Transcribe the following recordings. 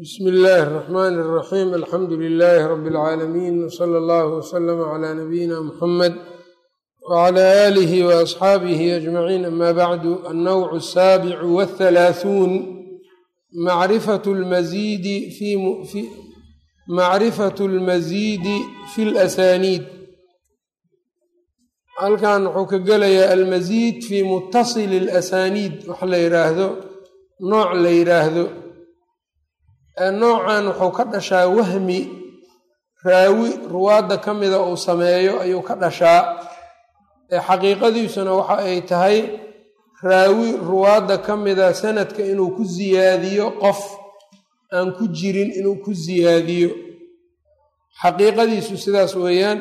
bsmi illaahi اraxmaan اraxiim alxamdu lilaahi rabi اlcaalamiin wsala allahu wslama cla nabiyina muxamed wcla aalihi waasxaabihi ajmaciin ama bacdu annowcu asaabicu wاthalaaثuun macrifatu lmasiidi macrifatu lmasiidi fi اlasaniid halkan wuxuu ka gelayaa almasiid fi mutasili اlasaniid wax la yidhaahdo nooc la yidhaahdo noocan wuxuu ka dhashaa wahmi raawi ruwaadda ka mida uu sameeyo ayuu ka dhashaa. Xaqiiqadiisuna waxa ay tahay raawi ruwaadda ka mida sanadka inuu ku siyaadiyo qof aan ku jirin inuu ku siyaadiyo xaqiiqadiisu sidaas weeyaan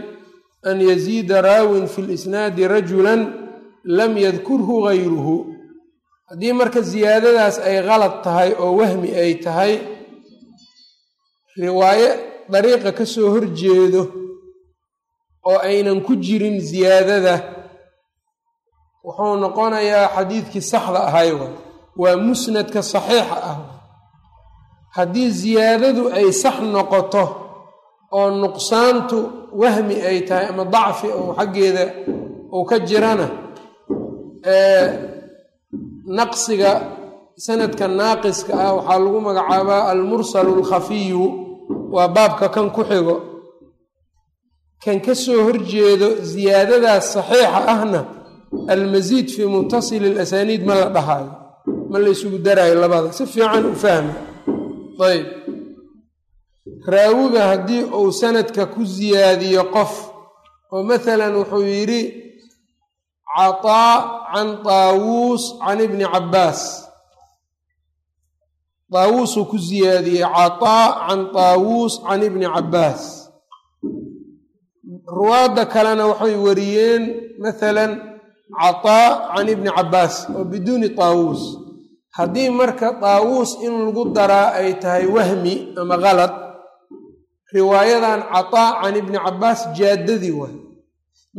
an yaziida raawin fi lisnaadi rajulan lam yadkurhu gayruhu haddii marka siyaadadaas ay qalad tahay oo wahmi ay tahay riwaaye dariiqa ka soo horjeedo oo aynan ku jirin siyaadada wuxuu noqonayaa xadiidkii saxda ahay waa musnadka saxiixa ah haddii siyaadadu ay sax noqoto oo nuqsaantu wahmi ay tahay ama dacfi oo xaggeeda uu ka jirana naqsiga sanadka naaqiska ah waxaa lagu magacaabaa almursalu alkhafiyu waa baabka kan ku xigo. Kan ka soo horjeedo siyaadadaas saxiixa ahna almasiid fii mutasili alasaniid ma la dhahaayo ma la ysugu daraayo labada. Si fiican u fahma ayb raawiga haddii uu sanadka ku siyaadiyo qof oo masalan wuxuu yidhi cataa can taawuus can ibni cabbaas taawuusuu ku siyaadiyey cataa can taawuus can ibni cabbaas ruwaadda kalena waxay wariyeen masalan cataa can ibni cabbaas oo biduuni taawuus haddii marka taawuus in lagu daraa ay tahay wahmi ama kalad riwaayadan cataa can ibni cabbaas jaaddadii waay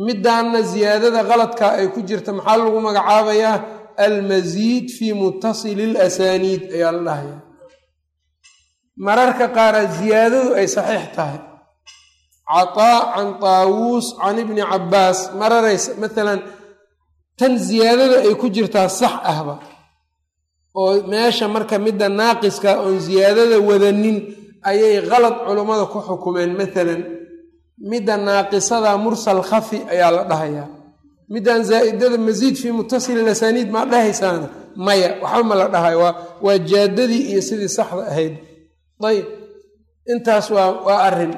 midaanna siyaadada qaladka ay ku jirta maxaa lagu magacaabayaa almasiid fii mutasili alasaniid ayaa la dhahaya mararka qaara siyaadadu ay saxiix tahay cataa can taawuus can ibni cabbaas mararay maalan tan siyaadada ay ku jirtaa sax ahba oo meesha marka midda naaqiska oon siyaadada wadanin ayay qalad culummada ku xukumeen maalan midda naaqisada mursal khafi ayaa la dhahayaa middan zaa'idada masiid fii mutasili lasaniid maa dhahaysaana maya waxba ma la dhahayo waa waa jaadadii iyo sidii saxda ahayd. Ayib intaas waa waa arrin.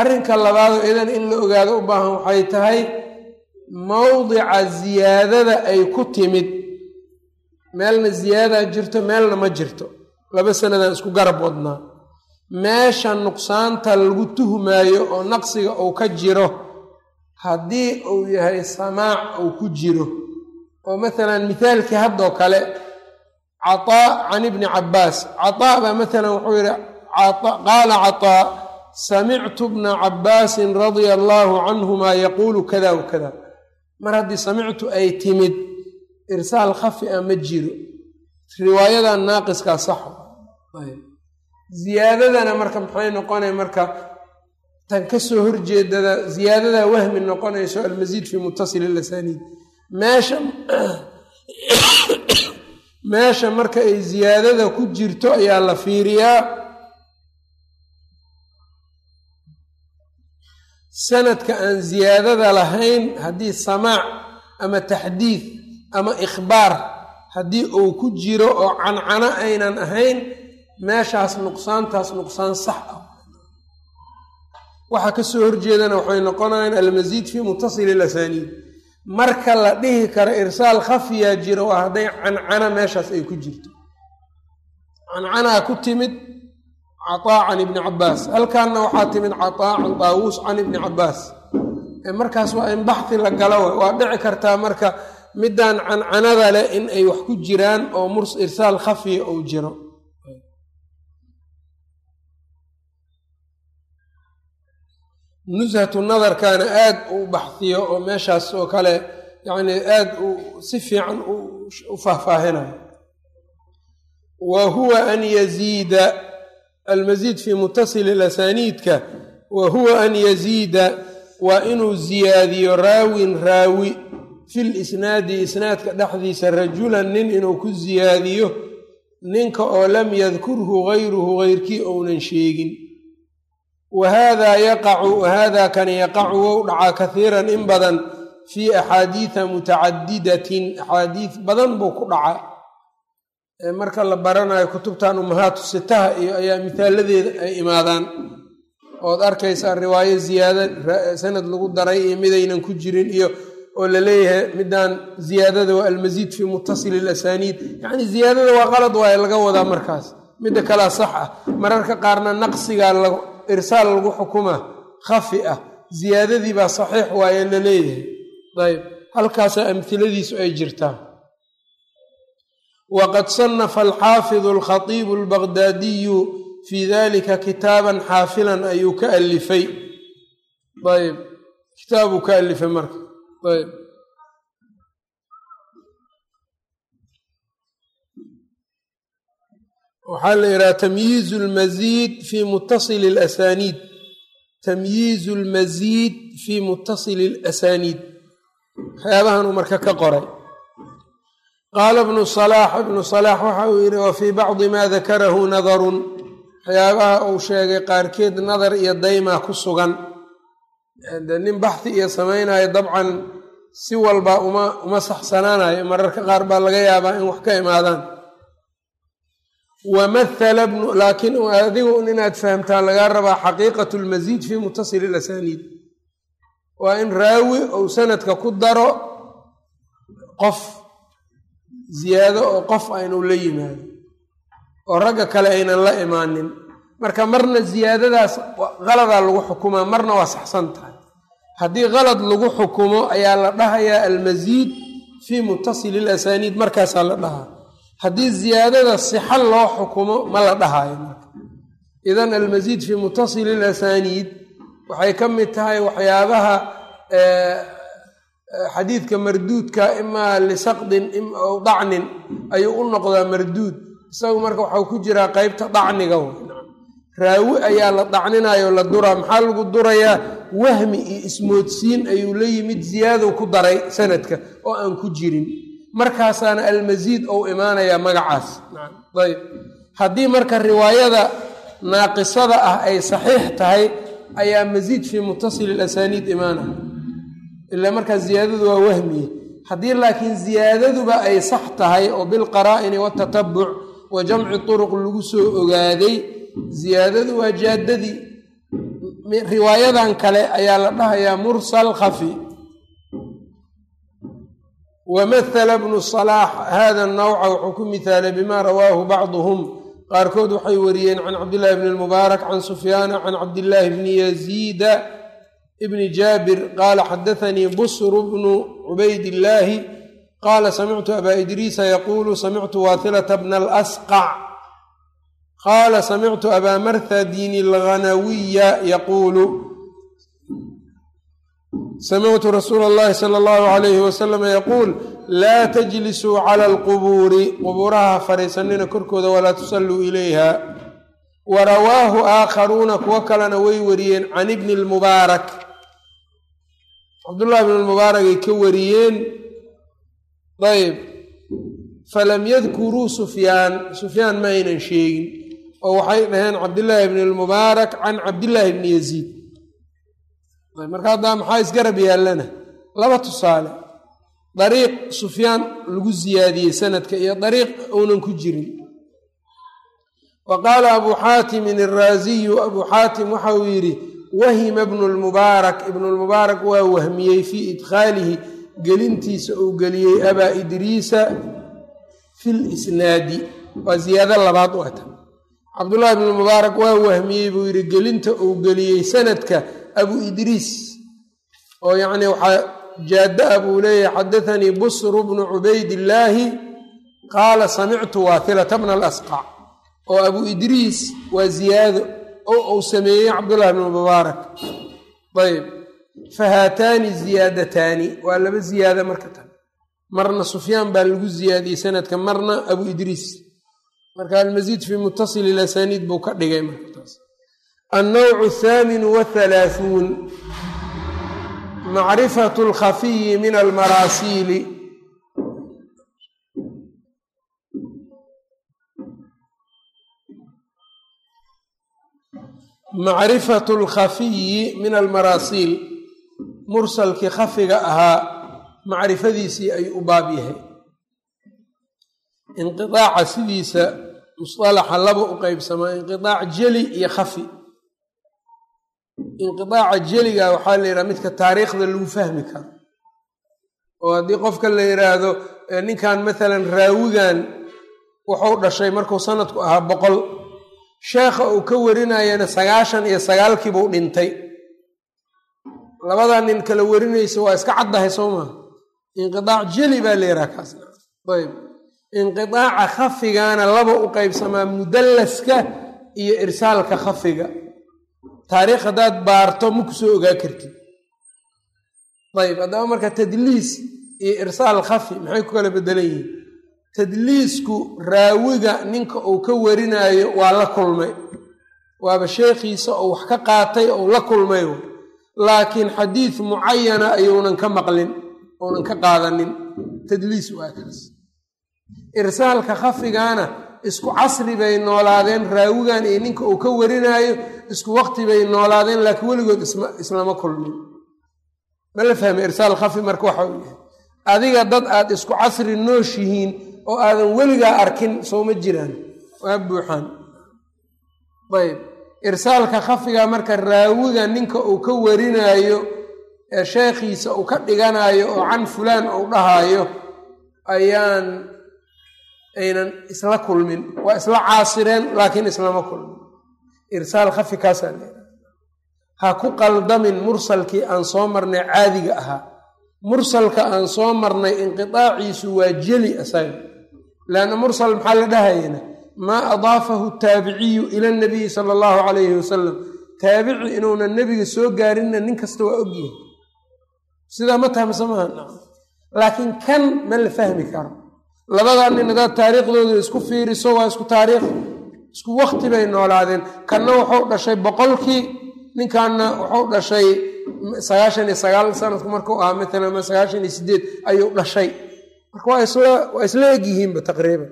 Arrinka labaadoo idan in la ogaado u baahan waxay tahay mawdica siyaadada ay ku timid. Meelna ziyaadaa jirto meelna ma jirto. Laba sanadaan isku garab wadnaa. Meesha nuqsaanta lagu tuhmaayo oo naqsiga uu ka jiro haddii uu yahay samaac uu ku jiro oo masalan mithaalkii haddoo kale cataa can ibni cabbaas. Cataa baa masalan wuxuu yidhi qaala cataa samictu bna cabbaasin radia allaahu canhumaa yaquulu kada wa kada mar haddii samictu ay timid irsaal khafi a ma jiro. Riwaayadan naaqiskaa saxo. Ziyaadadana marka maxay noqonay marka tan ka soo horjeedada ziyaadada wahmi noqonayso almasiid fii mutasili alasaniid meesha meesha marka ay ziyaadada ku jirto ayaa la fiiriyaa. Sanadka aan ziyaadada lahayn haddii samaac ama taxdiid ama ikhbaar haddii uu ku jiro oo cancano aynan ahayn meeshaas nuqsaantaas nuqsaan sax ah waxaa ka soo horjeedana waxay noqonayaan almasiid fii mutasili alasaniid marka la dhihi karo irsaal khafiyaa jiro waa hadday cancana meeshaas ay ku jirto. Cancanaa ku timid cataa can ibni cabbaas. Halkaanna waxaa timid cataa can taawuus can ibni cabbaas. Markaas waa in baxhi la galo waa dhici kartaa marka middan cancanada leh in ay wax ku jiraan oo murs irsaal khafiya uu jiro nushatu nadarkana aad u baxhiyo oo meeshaas oo kale yacni aad u si fiican u faahfaahinayo wa huwa an yaziida almasiid fii mutasili alasaniidka wa huwa an yaziida waa inuu ziyaadiyo raawin raawi fil isnaadi isnaadka dhexdiisa rajulan nin inuu ku ziyaadiyo ninka oo lam yadkurhu gayruhu gayrkii ounan sheegin wa haadaa yaqacu wahaadaa kani yaqacu wou dhacaa kaiiran in badan fii axaadiida mutacadidatin axaadiid badan buu ku dhacaa marka la baranayo kutubtan umahaatu sitaha iyo ayaa mihaaladeeda ay imaadaan ood arkaysaa riwaayo ziyaada sanad lagu daray iyo midaynan ku jirin iyo oo la leeyahay midaan ziyaadada waa almasiid fii mutasili alasaniid yacni ziyaadada waa qalad waaye laga wadaa markaas midda kalea sax ah mararka qaarna naqsigaa irsaal lagu xukuma khafi ah ziyaadadii baa saxiix waaye la leeyahay. Ayb halkaasaa amhiladiisu ay jirtaa waqad sanafa alxaafidu alkhatiibu albaqdaadiyu fii dalika kitaaban xaafilan ayuu ka alifay ayb kitaabuu ka alifay marka. Ayb waxaa la yidhaha tamyiizu lmasiid fii mutasili alasaniid tamyiizu almasiid fii mutasili alasaniid waxyaabahan uu marka ka qoray. Qaala ibnu salaax ibnu salaax waxa uu yidhi wa fii bacdi maa dakarahu nadarun. Waxyaabaha uu sheegay qaarkeed nadar iyo daymaa ku sugan. De nin baxhi iyo samaynayo dabcan si walba uma uma saxsanaanayo. Mararka qaar baa laga yaabaa in wax ka imaadaan wamathala bnu laakiin adigu inaad fahamtaan lagaa rabaa xaqiiqatu lmasiid fii mutasili alasaniid waa in raawi ou sanadka ku daro qof ziyaado oo qof aynu la yimaado oo ragga kale aynan la imaanin marka marna ziyaadadaas qaladaa lagu xukumaa marna waa saxsan tahay haddii qalad lagu xukumo ayaa la dhahayaa almasiid fii mutasili alasaniid markaasaa la dhahaa haddii ziyaadada sixa loo xukumo ma la dhahayo marka. Idan almasiid fii mutasili alasaniid waxay ka mid tahay waxyaabaha xadiidka marduudka imaa lisaqdin aw dacnin ayuu u noqdaa marduud. Isagu marka waxau ku jiraa qeybta dacniga raawi ayaa la dacninayo la duraa. Maxaa lagu durayaa? Wahmi iyo ismoodsiin ayuu la yimid ziyaadou ku daray sanadka oo aan ku jirin markaasaana almasiid ou imaanayaa magacaas. Ayb haddii marka riwaayada naaqisada ah ay saxiix tahay ayaa masiid fii mutasili alasaniid imaanaya. Ilaa markaa ziyaadadu waa wahmiye haddii laakiin ziyaadaduba ay sax tahay oo bilqaraa'ini watatabuc wa jamci turuq lagu soo ogaaday ziyaadadu waa jaadadii riwaayadan kale ayaa la dhahayaa mursal khafi wamathala bnu salaax hada nawca wuxuu ku mihaalay bima rawaahu bacduhum qaarkood waxay wariyeen can cabdillahi bni lmubaarak can sufyaana can cabdillaahi bni yaziida bni jaabir qaala xadaanii busru bnu cubaydillaahi qaala samictu abaa idriisa yaquulu samictu waathilata bna alasqac qaala samictu abaa marthadin alghanawiya yaquulu samictu rasuula allahi sala allahu alayhi wasalama yaquul laa tajlisuu cala alqubuuri qubuuraha fadhiisanina korkooda walaa tusalluu ilayha wa rawaahu aakharuuna kuwo kalena way wariyeen can ibni lmubaarak cabdullahi bn lmubaarak ay ka wariyeen ayb falam yadkuruu sufyaan sufyaan ma aynan sheegin oo waxay dhaheen cabdillaahi bni lmubaarak can cabdillaahi bni yaziid marka haddaa maxaa isgarab yaallana laba tusaale. Dariiq sufyaan lagu siyaadiyey sanadka iyo dariiq uunan ku jirin. Wa qaala abuu xaatimin araasiyu abuu xaatim waxa uu yidhi wahima bnu lmubaarak ibnulmubaarak waa wahmiyey fii idkhaalihi gelintiisa uu geliyey abaa idriisa fi lisnaadi waa ziyaado labaad u ata. Cabdullaahi bnu mubaarak waa wahmiyey buu yidhi gelinta uu geliyey sanadka abu idriis oo yacni waxaa jaada-a buu leeyahay xadathanii busru bnu cubaydillaahi qaala samictu waathilata bna alasqac oo abu idriis waa ziyaado oo uu sameeyey cabdullahi bnu mubaarak. Ayb fa haataani ziyaadataani. Waa laba ziyaada marka tan. Marna sufyaan baa lagu ziyaadiyey sanadka marna abu idriis marka almasiid fii mutasili lasaniid buu ka dhigay marka taas annawcu athaaminu wathalaathuun macrifatu alkhafiyi min almaraasiili macrifatu alkhafiyi min almaraasiil mursalkii khafiga ahaa macrifadiisii ayuu u baab yahay inqiaaca sidiisa musalaxa laba u qeybsamaa inqiaac jeli iyo khafi inqiaaca jeliga waxaa la yidhaha midka taariikhda lagu fahmi karo. Oo haddii qofka la yidhaahdo ninkan maalan raawigan wuxuu dhashay markuu sanadku ahaa boqol sheekha uu ka warinayana sagaashan iyo sagaalkiibuu dhintay. Labadaa nin kala warinaysa waa iska caddahay soo maha inqiaac jeli baa la yidhaha kaasna ayb inqiaaca khafigana laba u qeybsamaa mudallaska iyo irsaalka khafiga taariikh haddaad baarto ma ku soo ogaa kartid. Ayb haddaba marka tadliis iyo irsaal khafi maxay ku kala bedelan yihiin? Tadliisku raawiga ninka uu ka warinaayo waa la kulmay. Waaba sheekhiisa oo wax ka qaatay ou la kulmay. Laakiin xadiid mucayana ayuunan ka maqlin ounan ka qaadanin. Tadliis waa kaas. Irsaalka khafigana isku casri bay noolaadeen raawigan iyo ninka uu ka warinaayo isku waqti bay noolaadeen laakiin weligood islama kulmin. Ma la fahmay irsaal khafi marka waxa uu yahay adiga dad aad isku casri nooshihiin oo aadan weligaa arkin soo ma jiraan. Waa buuxaan. Ayb. Irsaalka khafiga marka raawiga ninka uu ka warinaayo ee sheekhiisa uu ka dhiganayo oo can fulaan uu dhahaayo ayaan aynan isla kulmin waa isla caasireen laakiin islama kulmin. Irsaal khafi kaasaa leedahay ha ku qaldamin mursalkii aan soo marnay caadiga ahaa. Mursalka aan soo marnay inqitaaciisu waa jeli asaga. Leanna mursal maxaa la dhahayana maa adaafahu taabiciyu ila nabiyi sala allahu calayhi wasalam taabici inuuna nebiga soo gaarinna nin kasta waa ogyahay sidaa ma tahamsa maaha laakiin kan ma la fahmi karo labadaa nin hadaad taariikhdooda isku fiiriso waa isku taariikh. Isku wakti bay noolaadeen. Kanna wuxuu dhashay boqolkii ninkanna wuxuu dhashay sagaashan iyo sagaal sanadku markuu ahaa matalan ama sagaashan iyo sideed ayuu dhashay. Marka waa isla egyihiinba taqriiban.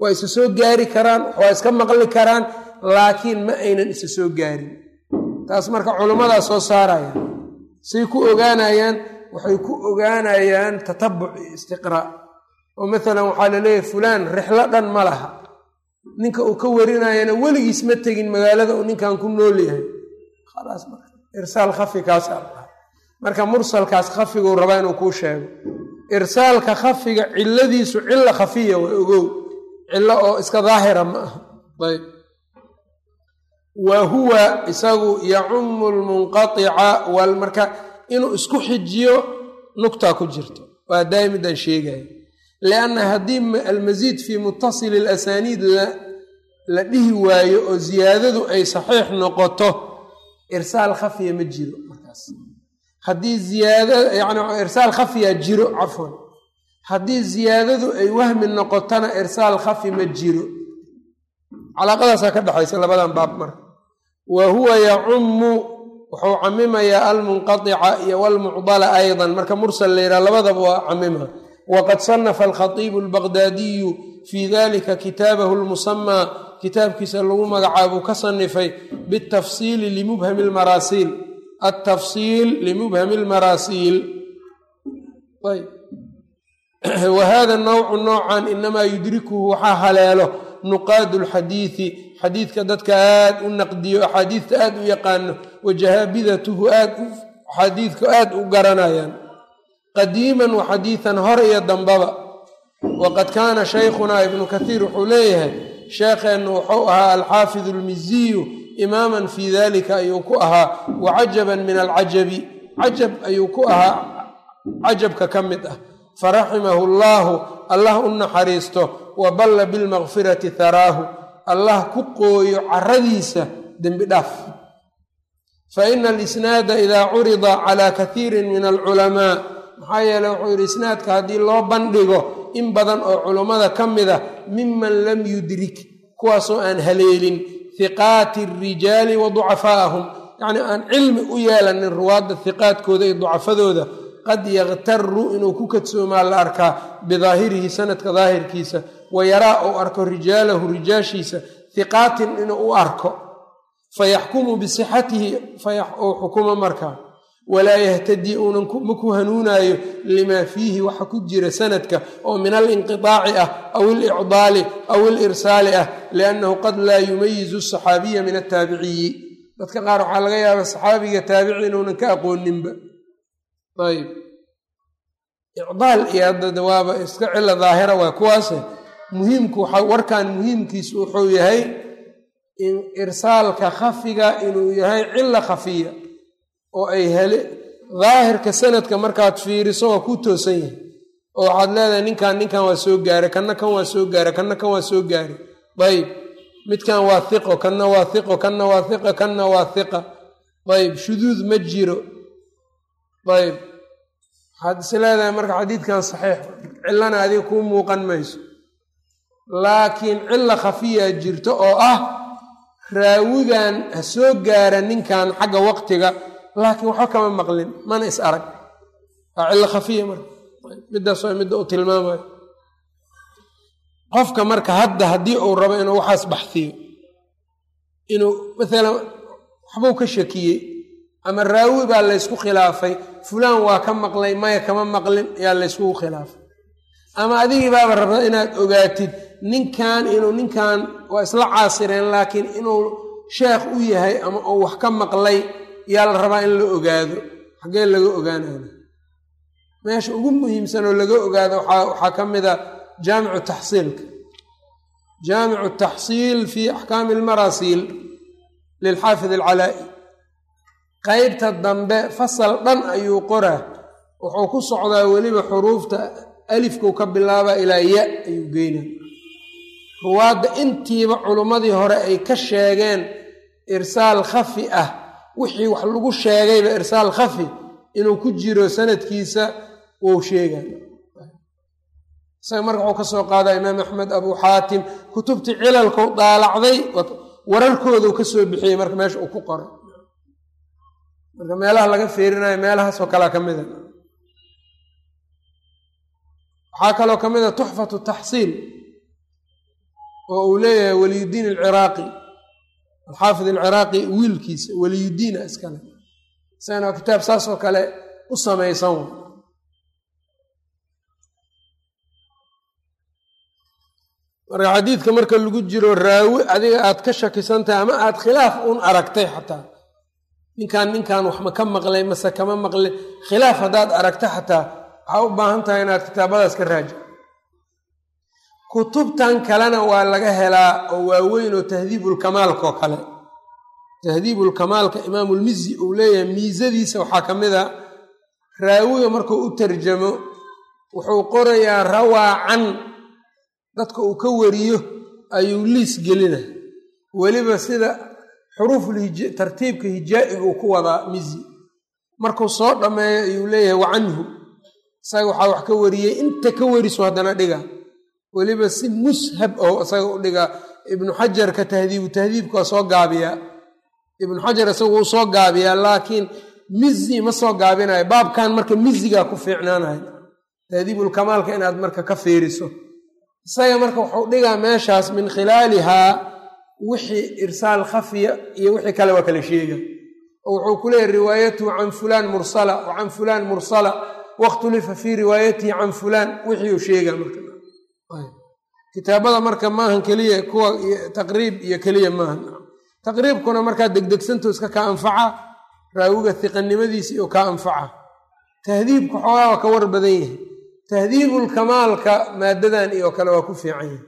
Waa isa soo gaari karaan waa iska maqli karaan laakiin ma aynan isa soo gaarin. Taas marka culimmadaa soo saarayaan. Say ku ogaanayaan waxay ku ogaanayaan tatabuc iyo istiqraa oo maalan waxaa la leeyahay fulaan rixlo dhan ma laha. Ninka uu ka warinayana weligiis ma tegin magaalada uu ninkan ku nool yahay. Irsaal khafi kaasaa lahaa marka mursalkaas khafiguu rabaa inuu kuu sheego. Irsaalka khafiga ciladiisu cilo khafiya waa ogow. Cilo oo iska daahira ma aha. Ayb. Wa huwa isagu yacumu lmunqaica wal marka inuu isku xijiyo nugtaa ku jirto. Waa daa'imidan sheegaya lianna haddii almasiid fii mutasili alasaniid la dhihi waayo oo ziyaadadu ay saxiix noqoto irsaal khafiya ma jiro markaas haddii ziyaada yani irsaal khafiya jiro cafwan haddii ziyaadadu ay wahmi noqotona irsaal khafi ma jiro calaaqadaasaa ka dhexaysa labadan baab marka wa huwa yacumu wuxuu camimayaa almunqaica iyo walmucdala aydan marka mursal la yidhaha labadaba waa camima wqad sanafa alkhatiibu albaqdaadiyu fii dalika kitaabahu lmusamaa kitaabkiisa lagu magacaabuu ka sanifay bitafsiili limubhami lmaraasiil altafsiil limubhami lmaraasiil wa hada nawcu noocan inamaa yudrikuhu waxaa haleelo nuqaadu lxadiidi xadiidka dadka aad u naqdiyo axaadiidta aad u yaqaano wajahaabidatuhu aad axaadiidka aad u garanayaan qadiiman wa xadiidan hor iyo dambaba. Waqad kaana shaykhunaa ibnu kathiir wuxuu leeyahay sheekheennu wuxuu ahaa alxaafidu almiziyu imaaman fii dalika ayuu ku ahaa wa cajaban min alcajabi. Cajab ayuu ku ahaa cajabka ka mid ah. Faraximahu llaahu allah u naxariisto wa balla bilmakfirati haraahu allah ku qooyo caradiisa dembi dhaaf. Fa ina alisnaada idaa curida calaa kathiirin min alculamaa maxaa yeele wuxuu yidhi isnaadka haddii loo bandhigo in badan oo culummada ka mid a miman lam yudrik kuwaasoo aan haleelin hiqaati arijaali wa ducafaa'ahum. Yacni aan cilmi u yeelanin ruwaadda hiqaadkooda iyo ducafadooda qad yaktaru inuu ku kadsoomaa la arkaa bidaahirihi sanadka daahirkiisa wa yaraa ou arko rijaalahu rijaashiisa hiqaatin inuu u arko fayaxkumu bisixatihi ou xukumo markaa walaa yahtadii uunan ma ku hanuunaayo limaa fiihi waxa ku jira sanadka oo min alinqiطaaci ah aw ilicdaali aw ilirsaali ah liannahu qad laa yumayizu asaxaabiya min ataabiciyi dadka qaar waxaa laga yaaba saxaabiga taabici inuunan ka aqooninba. Ayb icdaal iyo waaba iska cila daahira waa kuwaase. Muhiimku warkan muhiimkiisu wuxuu yahay irsaalka khafiga inuu yahay cila khafiya oo ay hele daahirka sanadka markaad fiiriso waa ku toosan yahay. Oo waxaad leedahay ninkan ninkan waa soo gaaray kanna kan waa soo gaaray kanna kan waa soo gaaray. Ayb midkan waa hiqo kanna waa hiqo kanna waa hiqa kanna waa hiqa ayb shuduud ma jiro. Ayb waxaad is leedahay marka xadiidkan saxiix. Cillana adiga kuu muuqan mayso. Laakiin cilla khafiya jirto oo ah raawigan ha soo gaara ninkan xagga waqtiga laakiin waxba kama maqlin. Mana is arag. Waa cillo khafiya marka middaas waa midda uu tilmaamayo qofka marka hadda haddii uu rabo inuu waxaas baxhiyo inuu maalan waxbuu ka shakiyey ama raawi baa laysku khilaafay fulaan waa ka maqlay maya kama maqlin ayaa layskugu khilaafay. Ama adigii baaba rabta inaad ogaatid ninkan inuu ninkan waa isla caasireen laakiin inuu sheekh u yahay ama uu wax ka maqlay yaa la rabaa in la ogaado. Xaggee laga ogaanana meesha ugu muhiimsan oo laga ogaado waxaa ka mid a jaamicu taxsiilka. Jaamicu taxsiil fi axkaami almarasiil lilxaafid alcalaa'i. Qeybta dambe fasal dhan ayuu qoraa. Wuxuu ku socdaa weliba xuruufta alifkuu ka bilaabaa ilaa ya ayuu geynaa ruwaadda intiiba culummadii hore ay ka sheegeen irsaal khafi ah wixii wax lagu sheegayba irsaal khafi inuu ku jiro sanadkiisa wou sheegaa isaga marka wuxuu ka soo qaadaa imaam axmed abuu xaatim kutubtii cilalkuu daalacday wararkooduu ka soo bixiyey marka meesha uu ku qoray. Marka meelaha laga feerinayo meelahaasoo kalea ka mida waxaa kaloo ka mid a tuxfatu taxsiil oo uu leeyahay waliyudiin alciraaqi alxaafid alciraaqi wiilkiisa waliyudiina iskale isagana waa kitaab saas oo kale u samaysan marka xadiidka marka lagu jiro raawi adiga aad ka shakisantahay ama aad khilaaf uun aragtay xataa ninkan ninkan wax ma ka maqlay mase kama maqlay khilaaf haddaad aragta xataa waxaa u baahan tahay inaad kitaabadaas ka raaji kutubtan kalena waa laga helaa oo waaweyn oo tahdiibulkamaalka oo kale. Tahdiibulkamaalka imaamulmizi uu leeyahay miisadiisa waxaa ka mid a raawiga markuu u tarjamo wuxuu qorayaa rawaa can dadka uu ka wariyo ayuu liis gelina weliba sida xuruuful tartiibka hijaa'iga uu ku wadaa mizi markuu soo dhammeeyo ayuu leeyahay wa canhu. Isaga waxaa wax ka wariyey inta ka wariso haddana dhiga weliba si mushab oo isaga u dhigaa ibnu xajarka tahdiibu tahdiibka soo gaabiyaa ibnu xajar isaga wuu soo gaabiyaa laakiin mizi ma soo gaabinayo baabkan marka mizigaa ku fiicnaanayo tahdiibulkamaalka inaad marka ka fiiriso. Isaga marka wuxuu dhigaa meeshaas min khilaalihaa wixii irsaal khafiya iyo wixii kale waa kala sheega. Oo wuxuu ku riwaayatuhu can fulaan mursala wa fulaan mursala wakhtulifa fii riwaayatihi can fulaan wixii uu sheega marka kitaabada marka maahan keliya kuwa taqriib iyo keliya maahan. Taqriibkuna markaa degdegsanto iska kaa anfaca raawiga hiqanimadiisa iyo kaa anfaca. Tahdiibka xoogaa waa ka war badan yahay. Tahdiibulkamaalka maadadan iyo kale waa ku fiican yahay.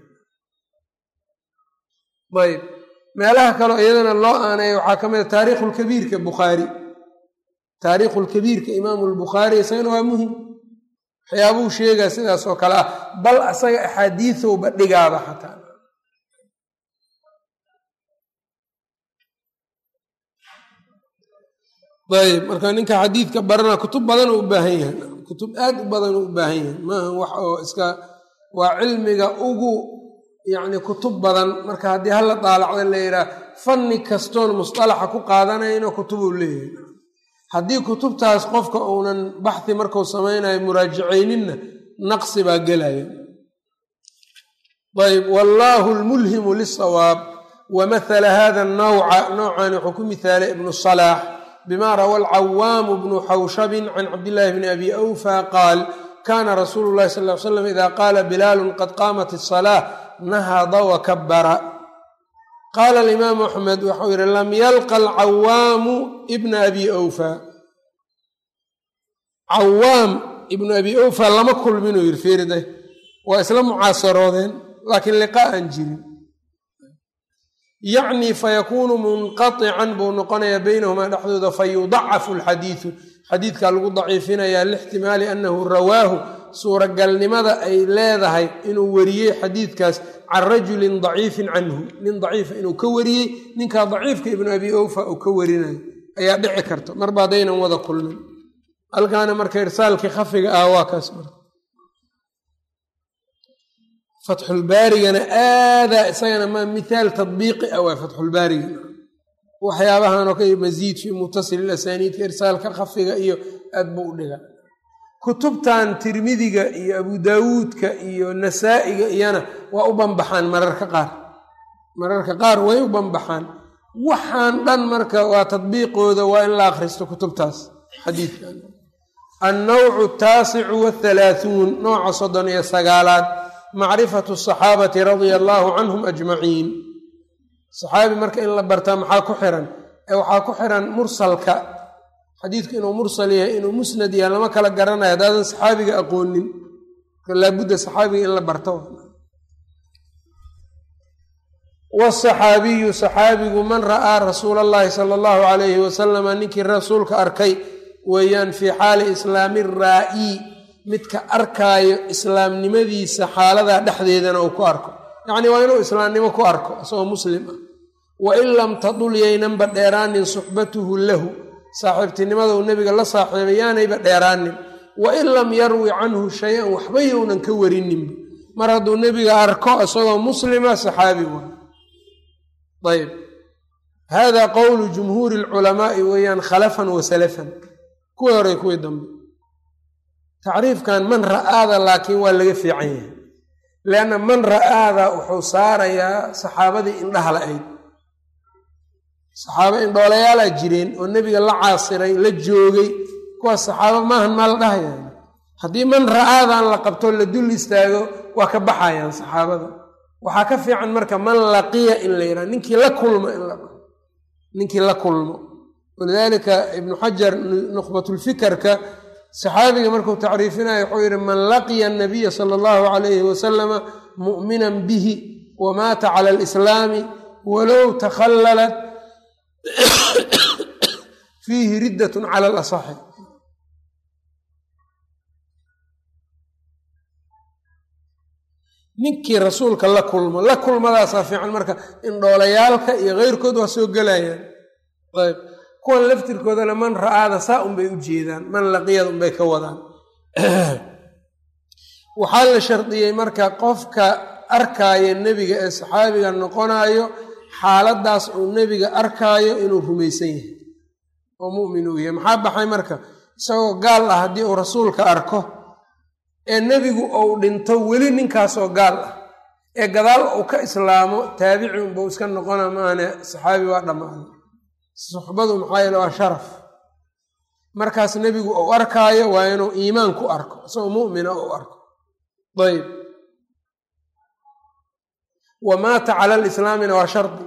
Ayb. Meelaha kaleo iyadana loo aaneeya waxaa ka mid a taariikhulkabiirka bukhaari. Taariikhulkabiirka imaamu lbukhaari isagana waa muhiim waxyaabuu sheegaa sidaas oo kale ah bal asaga axaadiisowba dhigaaba xataa. Ayb marka ninka xadiidka barana kutub badan u baahan yahay. Kutub aad u badan u baahan yahay. Maaha wax oo iska waa cilmiga ugu yacni kutub badan. Marka haddii hala daalacda la yidhaah fanni kastoon musطalaxa ku qaadanayno kutubuu leeyahay haddii kutubtaas qofka uunan baxhi marku samaynayo muraajacayninna naqsi baa gelaya ayb wallaahu lmulhimu lisawaab wamahala hada nawca noocan wuxuu ku mihaalay ibnu salaax bima rawa alcawaamu bnu xawshabin can cabdillahi bni abi awfa qaal kana rasuulu llahi sal ly slam ida qaala bilaalun qad qaamat asalaa nahada wakabara qaala alimaamu axmed waxau yihi lam yalqa alcawaamu ibna abi awfa. Cawaam ibnu abi awfa lama kulminuu yiri fiiride waa isla mucaasaroodeen laakiin liqaa aan jirin. Yacni fayakuunu munqatican buu noqonayaa beynahumaa dhexdooda fayudacafu alxadiidu xadiidkaa lagu daciifinayaa lixtimaali annahu rawaahu suuragalnimada ay leedahay inuu wariyey xadiidkaas can rajulin daciifin canhu. Nin daciifa inuu ka wariyey ninkaa daciifka ibnu abi awfa uu ka warinayo. Ayaa dhici karta. Marba haddaynan wada kulmin. Halkaana marka irsaalkii khafiga ah waa kaas marka fatxulbaarigana aadaa isagana ma mithaal tadbiiqi ah waa fatxulbaariga waxyaabahan oo ka masiid fii mutasil ilasaniidka irsaalka khafiga iyo aad buu u dhiga kutubtan tirmidiga iyo abu daawuudka iyo nasaa'iga iyana waa u banbaxaan mararka qaar. Mararka qaar way u banbaxaan waxaan dhan marka waa tadbiiqooda waa in la akhristo kutubtaas xadiidkan. Annawcu ataasicu wathalaathuun nooca soddon iyo sagaalaad macrifatu asaxaabati radia allaahu canhum ajmaciin. Saxaabi marka in la bartaa maxaa ku xiran? Ee waxaa ku xiran mursalka xadiidku inuu mursal yahay inuu musnad yahay lama kala garanayo haddaadan saxaabiga aqoonin laabudda saxaabiga in la barto. Wasaxaabiyu saxaabigu man ra'aa rasuula allahi sala allahu calayhi wasalama ninkii rasuulka arkay weeyaan fii xaali islaami raa'i midka arkaayo islaamnimadiisa xaaladaa dhexdeedana uu ku arko. Yacnii waa inuu islaamnimo ku arko isagoo muslim ah. Wain lam tadul yaynanba dheeraanin suxbatuhu lahu saaxiibtinimada uu nebiga la saaxiibay dheeraanin. Wain lam yarwi canhu shay-an waxba younan ka warininba mar hadduu nebiga arko isagoo muslima saxaabi waa ayb hada qowlu jumhuuri alculamaai weeyaan khalafan wa salafan. Kuwii hore kuwii dambe. Tacriifkan man ra'aada laakiin waa laga fiican yahay. Lianna man ra'aada wuxuu saarayaa saxaabadii indhaha la-ayd saxaabo indhooleyaalaa jireen oo nebiga la caasiray la joogay kuwaas saxaabo maahan maa la dhahayaan. Haddii man ra'aadan la qabto la dul istaago waa ka baxayaan saxaabada. Waxaa ka fiican marka man laqiya in la yidhaha ninkii la kulmo in la kulmo. Walidaalika ibnu xajar nukhbatulfikarka saxaabiga markuu tacriifinayo wuxuu yidhi man laqiya anabiya sala allahu calayhi wasalama mu'minan bihi wamaata cala alislaami walow takhallalat fiihi riddatun cala alasaxi ninkii rasuulka la kulmo la kulmadaasaa fiican marka indhoolayaalka iyo keyrkood waa soo gelayaan. Ayb kuwan laftirkoodana man ra'aada saa unbay u jeedaan man laqiyada unbay ka wadaan. Waxaa la shardiyey marka qofka arkaayo nebiga ee saxaabiga noqonaayo xaaladaas uu nebiga arkaayo inuu rumaysan yahay. Oo mu'min uu yahay maxaa baxay marka? Isagoo gaal ah haddii uu rasuulka arko ee nebigu uu dhinto weli ninkaasoo gaal ah ee gadaal uu ka islaamo taabici unbuu iska noqona maane saxaabi waa dhammaaday suxbadu maxaa yeele waa sharaf. Markaas nebigu uu arkaayo waa inuu iimaan ku arko isagoo mu'mina uu arko. Ayb wa maata cala alislaamina waa shardi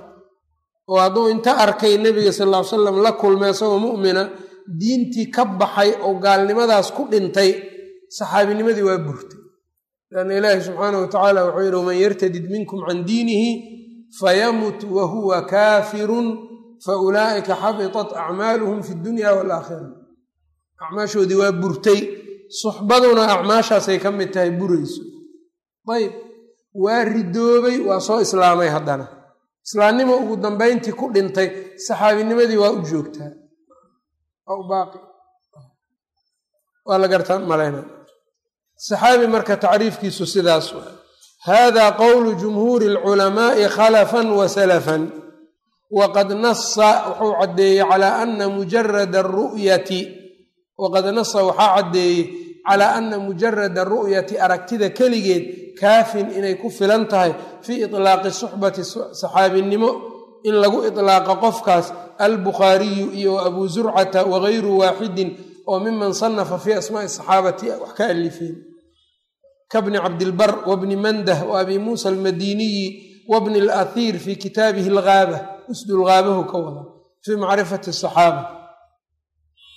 oo hadduu inta arkay nebiga sal ll ly salam la kulmay isagoo mu'mina diintii ka baxay oo gaalnimadaas ku dhintay saxaabinimadii waa burtay lanna ilaahi subxaanah watacaala wuxuu yidhi waman yartadid minkum can diinihi fayamut wa huwa kaafirun fa ulaa'ika xabitat acmaaluhum fi dunya waalaakhira acmaashoodii waa burtay suxbaduna acmaashaasay ka mid tahay burayso. Ayb waa ridoobay waa soo islaamay haddana. Islaamnimo ugu dambayntii ku dhintay saxaabinimadii waa u joogtaa. Waa la gartaan malayna saxaabi marka tacriifkiisu sidaas hada qowlu jumhuuri alculamaai khalafan wa salafan. Waqad nasa wuxuu caddeeyey calaa ana mujarada aru'yati waqad nasa waxaa caddeeyey calaa ana mujarada ru'yati aragtida keligeed kaafin inay ku filan tahay fii itlaaqi suxbati saxaabinimo in lagu iطlaaqo qofkaas albukhaariyu iyo abu zurcata wagayru waaxidin oo miman sanafa fii asmaai saxaabati wax ka alifeen kabni cabdilbar wabni mandah wa abi muusa almadiniyi wabni اlaahiir fi kitaabihi algaaba usdulgaabahu ka wada fii macrifati asaxaaba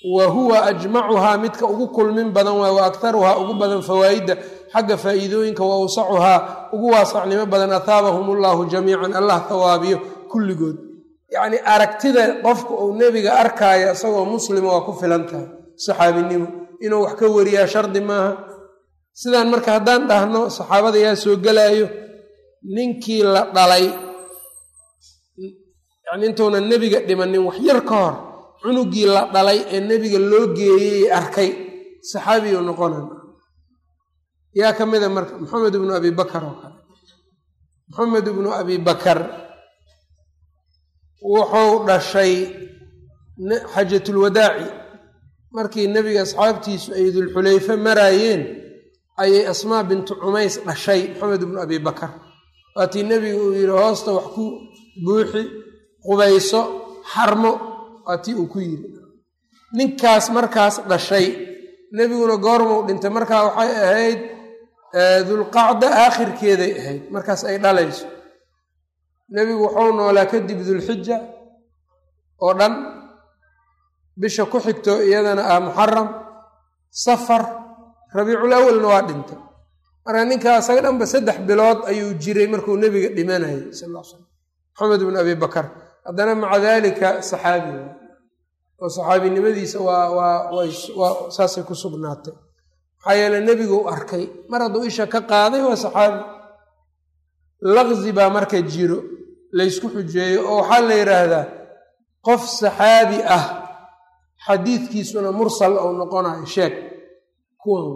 wa huwa ajmacuhaa midka ugu kulmin badan waay wa aktaruhaa ugu badan fawaa'idda xagga faa'iidooyinka wa awsacuhaa ugu waasacnimo badan athaabahum ullahu jamiican allah hawaabiyo kulligood. Yacnii aragtida qofka uu nebiga arkaayo isagoo muslima waa ku filan tahay saxaabinimo. Inuu wax ka wariyaa shardi maaha. Sidaan marka haddaan dhahno saxaabada yaa soo gelaayo ninkii la dhalay yacni intuunan nebiga dhimanin wax yar ka hor cunugii la dhalay ee nebiga loo geeyey arkay saxaabiyu noqonan yaa ka mida marka maxamed ibnu abi bakar oo kale. Maxamed ibnu abi bakar wuxuu dhashay xajatulwadaaci markii nebiga asxaabtiisu ay dulxulayfe maraayeen ayay asmaa bintu cumays dhashay maxamed ibnu abi bakar. Waatii nebiga uu yidhi hoosta wax ku buuxi qubayso xarmo waatii uu ku yidhi. Ninkaas markaas dhashay. Nebiguna goormuu dhintay. Markaa waxay ahayd dulqacda aakhirkeeday ahayd. Markaas ay dhalayso. Nebigu wuxuu noolaa kadib dulxija oo dhan. Bisha ku xigto iyadana ah muxaram safar rabiicul awalna waa dhintay. Marka ninkaa isaga dhanba saddex bilood ayuu jiray markuu nebiga dhimanayay sal l slam maxamed bn abi bakar haddana maca daalika saxaabi. oo saxaabinimadiisa waa saasay ku sugnaatay. maxaa yeele nebigu u arkay mar hadduu isha ka qaaday waa saxaabi. laqzi baa marka jiro laysku xujeeyo oo waxaa la yidhaahdaa qof saxaabi ah xadiidkiisuna mursal ou noqonayo sheeg kuwan.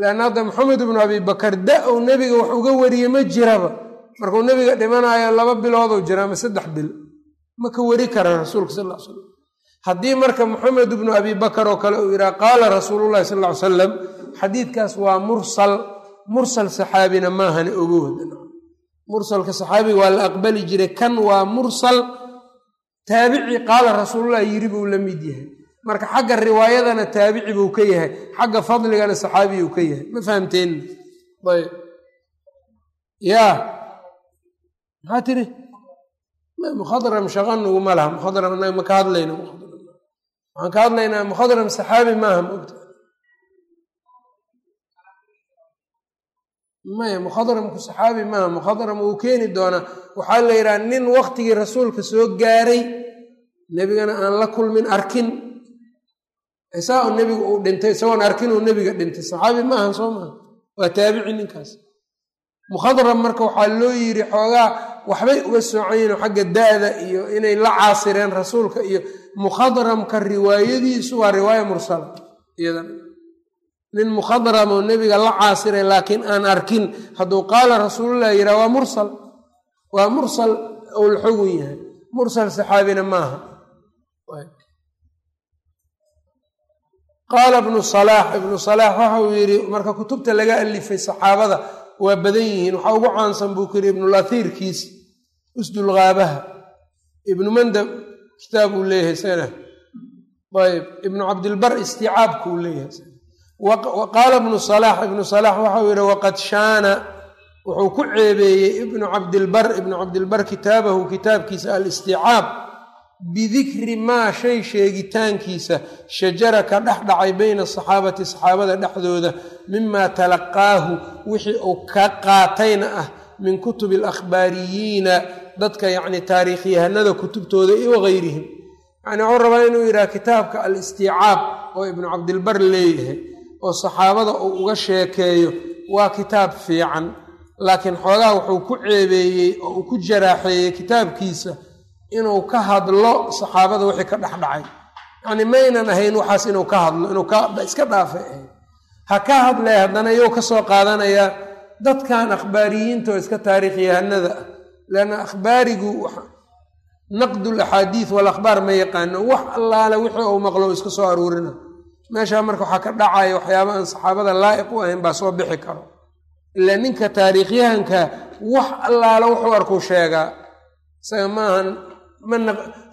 Leanna hadda maxamed ibnu abi bakar da ou nebiga wax uga wariye ma jiraba markuu nebiga dhimanayo laba biloodou jira ama saddex bil? Ma ka wari kara rasuulka sal slam haddii marka maxamed ibnu abi bakar oo kale uu yidhaha qaala rasuulullahi sal ly salam xadiidkaas waa mursal mursal saxaabina maahane ogowda mursalka saxaabiga waa la aqbali jiray kan waa mursal taabici qaala rasuulullah yiri buu la mid yahay. Marka xagga riwaayadana taabici buu ka yahay xagga fadligana saxaabiyuu ka yahay. Ma fahamteen? Ayb. Yaa maxaa tiri? Mukhadram shaqanuguma laha mukhadram anaga ma ka hadlayna waxaan ka hadlaynaa mukhadram saxaabi maaha maogta. Maya mukhadramku saxaabi maaha mukhadram wuu keeni doonaa waxaa la yidhaha nin waktigii rasuulka soo gaaray nebigana aan la kulmin arkin. Isaa oo nebigu uu dhintay isagoon arkin uu nebiga dhintay. Saxaabi maaha soo maaha waa taabici ninkaas. Mukhadram marka waxaa loo yidhi xoogaa waxbay uga soocayeen xagga da-da iyo inay la caasireen rasuulka iyo mukhadramka riwaayadiisu waa riwaaya mursala. Iyadan. Nin mukhadram oo nebiga la caasiray laakiin aan arkin hadduu qaala rasuulullah yihaa waa mursal. Waa mursal ou la yahay. Mursal saxaabina maaha. Qaala ibnu salaax ibnu salaax waxa uu yidhi marka kutubta laga alifay saxaabada waa badan yihiin. Waxaa ugu caansan buu ku yidhi ibnulatiirkiis usdulgaabaha ibnu mandab kitaab uu leeyahay sana. Ayb ibnu cabdilbar isticaabkuu leeyahay qaala ibnu salaax ibnu salaax waxau yihi waqad shaana. Wuxuu ku ceebeeyey ibnu cabdilbar ibnu cabdilbar kitaabahu kitaabkiisa alisticaab bidikri maa shay sheegitaankiisa. Shajara ka dhex dhacay bayna asaxaabati saxaabada dhexdooda mima talaqaahu wixii uu ka qaatayna ah min kutubi alakhbaariyiina dadka yacni taariikhyahanada kutubtooda iyo wageyrihim yani wuxuu rabaa inuu yidhaha kitaabka alisticaab oo ibnu cabdilbar leeyahay oo saxaabada uu uga sheekeeyo waa kitaab fiican. Laakiin xoogaa wuxuu ku ceebeeyey oo uu ku jaraaxeeyey kitaabkiisa inuu ka hadlo saxaabada wixii ka dhex dhacay yacni maynan ahayn waxaas inuu ka hadlo inuu iska dhaafay ahayd ha ka hadlay haddana iyou ka soo qaadanayaa dadkan akhbaariyiinta oo iska taariikhyahanada ah leanna akhbaarigu naqdul axaadiid wal akhbaar ma yaqaano. Wax allaale wixii uu maqlo iska soo aruurina. Meeshaa marka waxaa ka dhacaya waxyaaba aan saxaabada laa'iq u ahayn baa soo bixi karo. Ilaa ninka taariikhyahanka wax allaale wuxuu arkuu sheegaa. Isaga maahan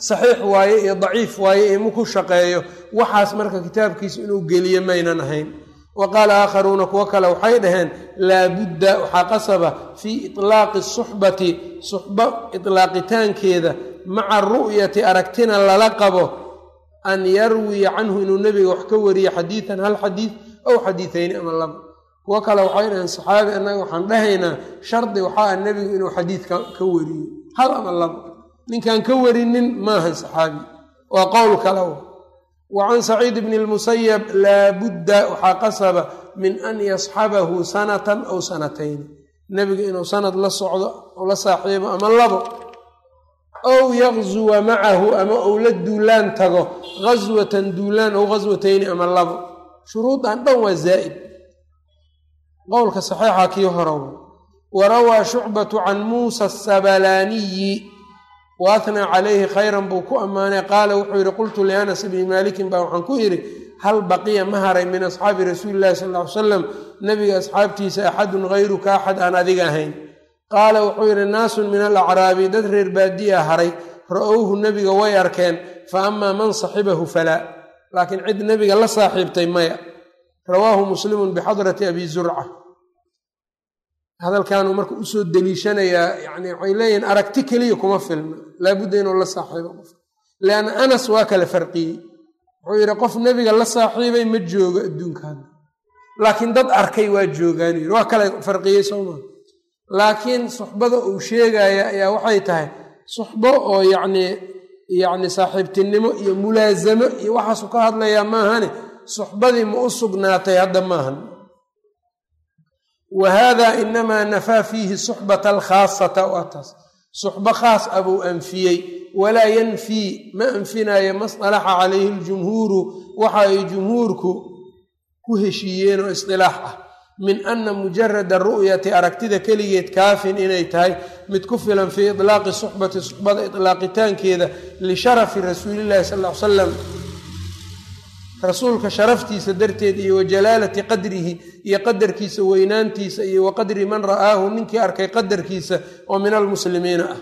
saxiix waaye iyo daciif waaye iyo maku shaqeeyo. Waxaas marka kitaabkiisa inuu geliyo maynan ahayn wa qaala aakharuuna kuwo kale waxay dhaheen laabudda waxaa qasaba fii itlaaqi suxbati suxbo itlaaqitaankeeda maca ru'yati aragtina lala qabo an yarwiya canhu inuu nebiga wax ka wariyo xadiidan hal xadiid ow xadiidayni ama laba kuwo kale waxay dhaheen saxaabi annaga waxaan dhahaynaa shardi waxaa nebigu inuu xadiidka ka wariyo hal ama laba ninkaan ka warinin maahan saxaabi. Waa qowl kale wa can saciid bni lmusayab laabudda waxaa qasaba min an yasxabahu sanatan aw sanatayn. Nebiga inuu sanad la socdo la saaxiibo ama labo. Ow yaqzuwa macahu ama ou la duulaan tago gaswatan duulaan ow gaswatayni ama labo. Shuruudan dhan waa zaa'id. Qowlka saxiixa kii horow wa rawaa shucbatu can muusa asabalaaniyi wa athnaa calayhi khayran buu ku ammaanay qaala wuxuu yidhi qultu lianas bni maalikin baa waxaan ku idhi hal baqiya ma haray min asxaabi rasuuli illahi sal ly salam nebiga asxaabtiisa axadun hayruka axad aan adiga ahayn qaala wuxuu yidhi naasun min alacraabi dad reer baadiya haray ra'owhu nebiga way arkeen fa amaa man saxibahu falaa laakiin cid nebiga la saaxiibtay maya rawaahu muslimun bixadrati abi zurca hadalkaanuu marka u soo deliishanayaa yani waxay leeyihiin aragti keliya kuma filna. Laabudda inuu la saaxiibo qof lianna anas waa kala farqiyey. Wuxuu yidhi qof nebiga la saaxiibay ma joogo adduunkaada. Laakiin dad arkay waa joogaan yidhi. Waa kala farqiyey sooma laakiin suxbada uu sheegaya ayaa waxay tahay suxbo oo yacnii yacni saaxiibtinimo iyo mulaasamo iyo waxaasuu ka hadlayaa maahane suxbadii ma u sugnaatay hadda maahan wa haada inamaa nafaa fiihi suxbata alkhaasata waa taas suxbo khaas ah buu anfiyey walaa yanfii ma anfinaayo masalaxa calayhi ljumhuuru waxa ay jumhuurku ku heshiiyeen oo isqilaax ah min ana mujarada ru'yati aragtida keligeed kaafin inay tahay mid ku filan fii itlaaqi suxbati suxbada itlaaqitaankeeda lisharafi rasuulillahi sal ly salam rasuulka sharaftiisa darteed iyo wa jalaalati qadrihi iyo qadarkiisa weynaantiisa iyo wa qadri man ra'aahu ninkii arkay qadarkiisa oo min almuslimiina ah.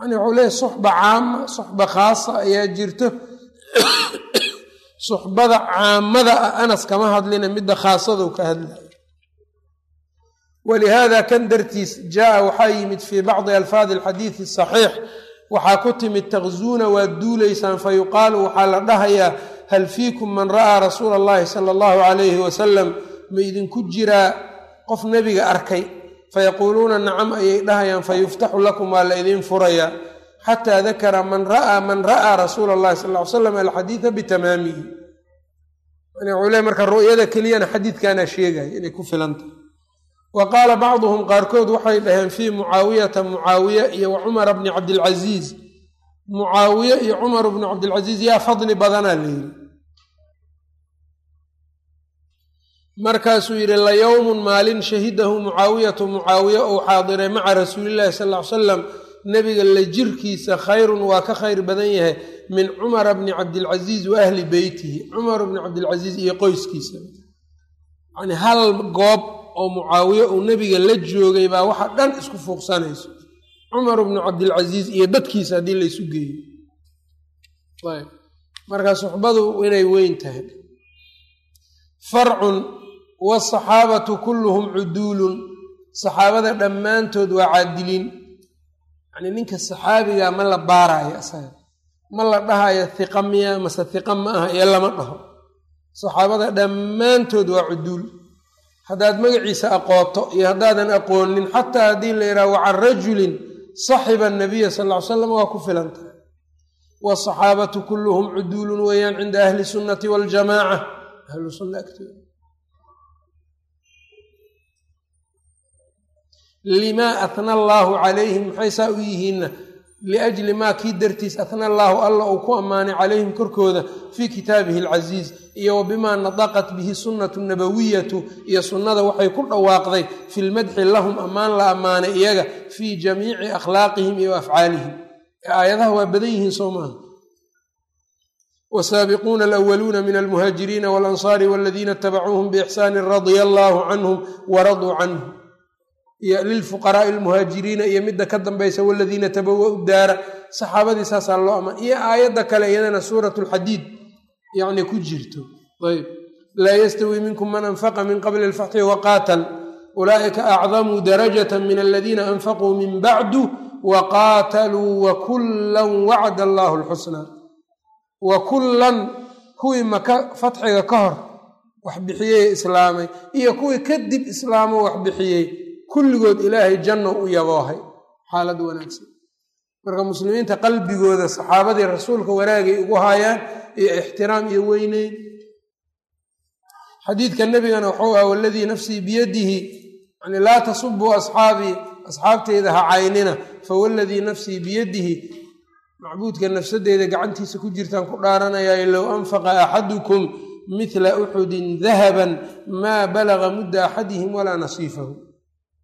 Yani wuxuu leeyahy suxba caama suxba khaasa ayaa jirto. Suxbada caamada ah anas kama hadlina midda khaasaduu ka hadlaya walihaada kan dartiis jaa waxaa yimid fii bacdi alfaadi alxadiidi saxiix. Waxaa ku timid taqzuuna waad duulaysaan fa waxaa la dhahayaa hal fiikum man ra'aa rasuula allahi sala allahu calayhi wasalam ma idinku jiraa qof nebiga arkay. Fayaquuluuna nacam ayay dhahayaan fayuftaxu lakum waa la idiin furayaa. Xataa dakara man ra'aa man ra'aa rasuula allahi sal ly slam alxadiida bitamaamihi. Le marka ru'yada keliyana xadiidkaana sheegaya inay ku filantahay wa qaala bacduhum qaarkood waxay dhaheen fii mucaawiyata mucaawiya iyo wa cumara bni cabdilcasiis mucaawiye iyo cumar bnu cabdilcasiis yaa fadli badanaa la yidhi markaasuu yidhi la yowmun maalin shahidahu mucaawiyatu mucaawiye ou xaadiray maca rasuulillahi sal ly salam nebiga la jirkiisa khayrun waa ka khayr badan yahay min cumara bni cabdilcasiis wa ahli beytihi cumar bni cabdilcasiis iyo qoyskiisa. Yani hal goob oo mucaawiye uu nebiga la joogay baa waxa dhan isku fuuqsanayso cumar bnu cabdilcasiis iyo dadkiisa haddii laysu geeyo. Ayb. Marka suxbadu inay weyn tahay. Farcun waasaxaabatu kulluhum cuduulun. Saxaabada dhammaantood waa caadiliin. Yacnii ninka saxaabiga ma la baaraayo asaga. Ma la dhahayo hiqa miya mase hiqa ma aha iyo lama dhaho. Saxaabada dhammaantood waa cuduul. Haddaad magaciisa aqooto iyo haddaadan aqoonin xataa haddii la yidhaha wa can rajulin saxiba anabiya sal ly slam waa ku filan tahay waasaxaabatu kulluhum cuduulun weeyaan cinda ahli sunnati waljamaaca ahlu sunna agtooda limaa atna allaahu calayhim maxay saa u yihiinna liajli maa kii dartiis ahna allaahu alla uu ku ammaanay calayhim korkooda fii kitaabihi alcasiiz iyo wa bimaa nadaqat bihi sunnatu nabawiyatu iyo sunnada waxay ku dhawaaqday fi lmadxi lahum ammaan la ammaanay iyaga fii jamiici akhlaaqihim iyo afcaalihim aayadaha waa badan yihiin soo maaha wsaabiquuna alwaluuna min almuhaajiriina walansaari waladiina itabacuuhum biixsaani radia allaahu canhum waraduu canhu iyo lilfuqaraai almuhaajiriina iyo midda ka dambaysa waladiina tabawau daara. Saxaabadii saasaa loo amaan iyo aayadda kale iyadana suurat lxadiid yani ku jirto. Ayb laa yastawi minkum man anfaqa min qabli alfatxi waqaatal ulaa'ika acdamuu darajata min aladiina anfaquu min bacdu waqaataluu wakullan wacda allahu lxusnaa wa kullan kuwii maka fatxiga ka hor wax islaamay. Iyo kuwii kadib islaamo wax kulligood ilaahay janno u yaboohay xaalad wanaagsan. Marka muslimiinta qalbigooda saxaabadii rasuulka wanaagay ugu haayaan iyo ixtiraam iyo weyneyn. Xadiidka nebigana wuxuu ah waladii nafsii biyadihi yani laa tasubuu asxaabii asxaabteyda ha caynina fawaladii nafsii biyadihi. Macbuudka nafsadeeda gacantiisa ku jirtaan ku dhaaranayaa low anfaqa axadukum mithla uxudin dahaban maa balaga mudda axadihim walaa nasiifahu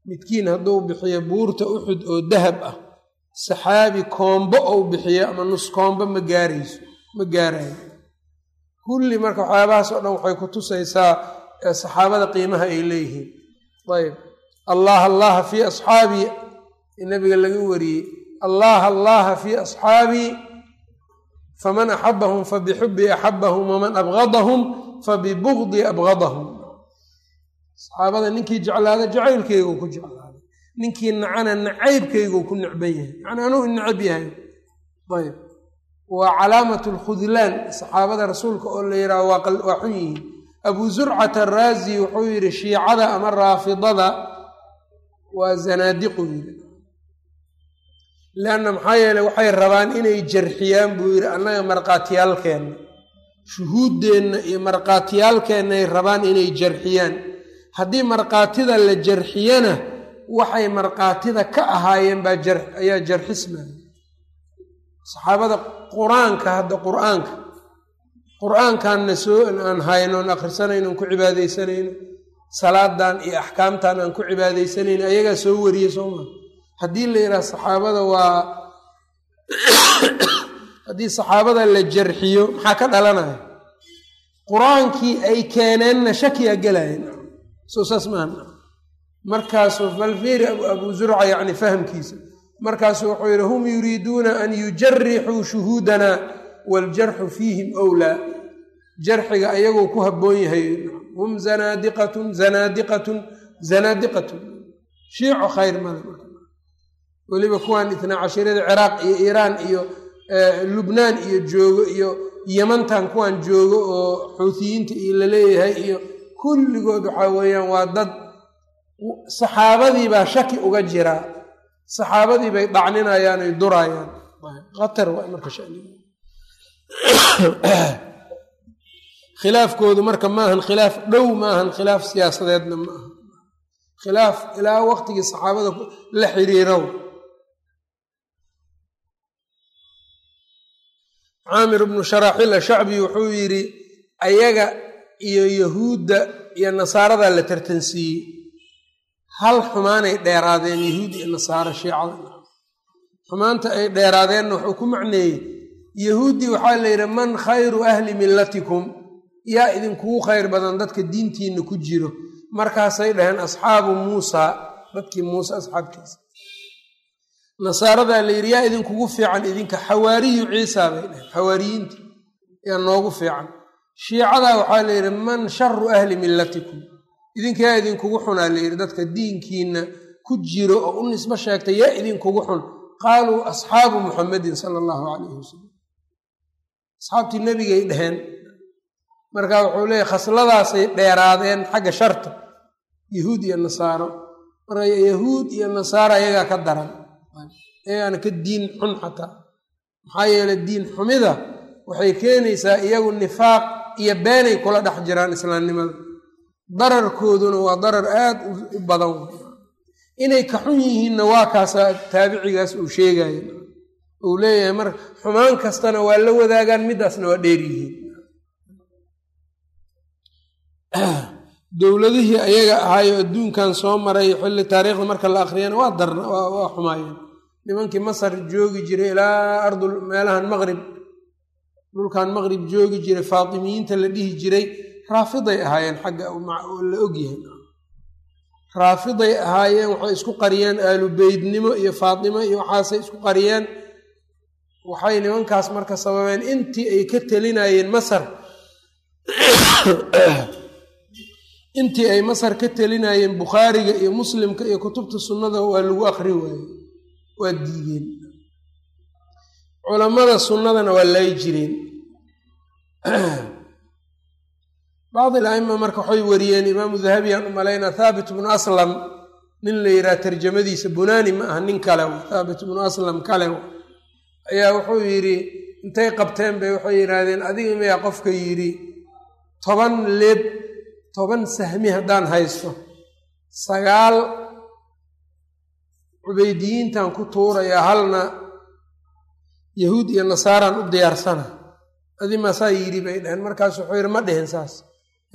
midkiin hadduu bixiyo buurta uxud oo dahab ah saxaabi koombo ou bixiyo ama nus koombo ma gaarayso ma gaarayo. Kulli marka waxyaabahaas oo dhan waxay ku tusaysaa saxaabada qiimaha ay leeyihiin. Ayb allah allaha fii asxaabii nabiga laga wariyey. Allah allaha fii asxaabii faman axabahum fabixubi axabahum waman abgadahum fabibugdi abgadahum saxaabada ninkii jeclaada jacaylkeygu ku jeclaada ninkii nacana nacaybkeygu ku necban yahay. Yani anuu necab yahay. Ayb waa calaamat lkhudlaan saxaabada rasuulka oo la yidhaha waa xun yihiin. Abu zurcata araazi wuxuu yidhi shiicada ama raafidada waa zanaadiqu yidhi. Leanna maxaa yeeley waxay rabaan inay jarxiyaan buu yidhi annaga markhaatiyaalkeenna shuhuuddeenna iyo markhaatiyaalkeennay rabaan inay jarxiyaan haddii markhaatida la jarxiyana waxay markhaatida ka ahaayeen baa ayaa jarxismaya saxaabada qur'aanka hadda qur'aanka. Qur'aankanna soo aan hayno akhrisanayno ku cibaadaysanayno. Salaadan iyo axkaamtan aan ku cibaadaysanayno ayagaa soo wariyey soo maa haddii la yidhaha saxaabada waa haddii saxaabada la jarxiyo maxaa ka dhalanaya? Qur'aankii ay keeneenna shakiyaa gelayan soo saas maaha markaasuu falfeeri abu zurca yacni fahamkiisa markaasuu wuxuu yidhi hum yuriiduuna an yujarixuu shuhuudana waaljarxu fiihim wlaa jarxiga ayagoo ku habboon yahay. Hum zanaadiqatun zanaadiqatun zanaadiqatun. Shiico khayr male weliba kuwan itnaa cashirada ciraaq iyo iiraan iyo lubnaan iyo joogo iyo yemantan kuwan joogo oo xuutiyiinta iyo la leeyahay iyo kulligood waxaa weeyaan waa dad saxaabadii baa shaki uga jiraa saxaabadii bay dhacninayaan ay durayaan. Khatar waa marka shaniga khilaafkoodu marka maahan khilaaf dhow maahan khilaaf siyaasadeedna ma aha khilaaf ilaa waqtigii saxaabada la xiriirow caamir bnu sharaaxil ashacbi wuxuu yidhi ayaga iyo yahuudda iyo nasaarada la tartansiiyey hal xumaanay dheeraadeen yahuud iyo nasaaro shiicada. Xumaanta ay dheeraadeenna wuxuu ku macneeyey yahuuddii waxaa la yidhi man khayru ahli millatikum. Yaa idinkugu khayr badan dadka diintiinna ku jiro. Markaasay dhaheen asxaabu muusaa dadkii muuse asxaabtiisa. Nasaaradaa la yidhi yaa idinkugu fiican idinka xawaariyu ciisa bay dhaheen. Xawaariyiinta yaa noogu fiican shiicadaa waxaa la yidhi man sharu ahli millatikum. Idinka yaa idinkugu xunaa la yidhi dadka diinkiina ku jiro oo u nisbo sheegtay yaa idinkugu xun. Qaaluu asxaabu muxamedin sala allahu calayhi wasalam asxaabtii nebigay dhaheen. Marka wuxuu leeyahy khasladaasay dheeraadeen xagga sharta yahuud iyo nasaaro. Marka yahuud iyo nasaaro ayagaa ka daran. Ayagaana ka diin xun xataa. Maxaa yeeley diin xumida waxay keenaysaa iyagu nifaaq iyo beenay kula dhex jiraan islaamnimada. Dararkooduna waa darar aad u badan. Inay ka xun yihiinna waa kaasaa taabicigaas uu sheegaya uu leeyahay mar xumaan kastana waa la wadaagaan middaasna waa dheer yihiin. Dowladihii ayaga ahaayo adduunkan soo maray xilli taariikhda marka la akhriyana waa darna waa xumaayeen. Nimankii masar joogi jiray ilaa ardul meelahan maqrib dhulkan maqrib joogi jiray faatimiyiinta la dhihi jiray raafiday ahaayeen xagga la ogyahay raafiday ahaayeen waxay isku qariyeen aalubeydnimo iyo faatimo iyo waxaasay isku qariyeen. Waxay nimankaas marka sababeen intii ay ka telinayeen masar. Intii ay masar ka telinayeen bukhaariga iyo muslimka iyo kutubta sunnada waa lagu akri waaye waa diideen culammada sunnadana waa lay jireen bacd il-aima marka waxay wariyeen imaamu dahabi aan u malaynaa thaabit bnu aslam nin la yidhaha tarjamadiisa bunaani ma aha nin kale thaabit bnu aslam kale ayaa wuxuu yidhi intay qabteen bay waxay yidhaahdeen adiga miyaa qofka yidhi toban leeb toban sahmi haddaan haysto. Sagaal cubeydiyiintan ku tuurayaa halna yahuud iyo nasaaraan u diyaarsana. Adi maasaa yidhi bay dhaheen markaasu wuxuu yidhi ma dhihin saas.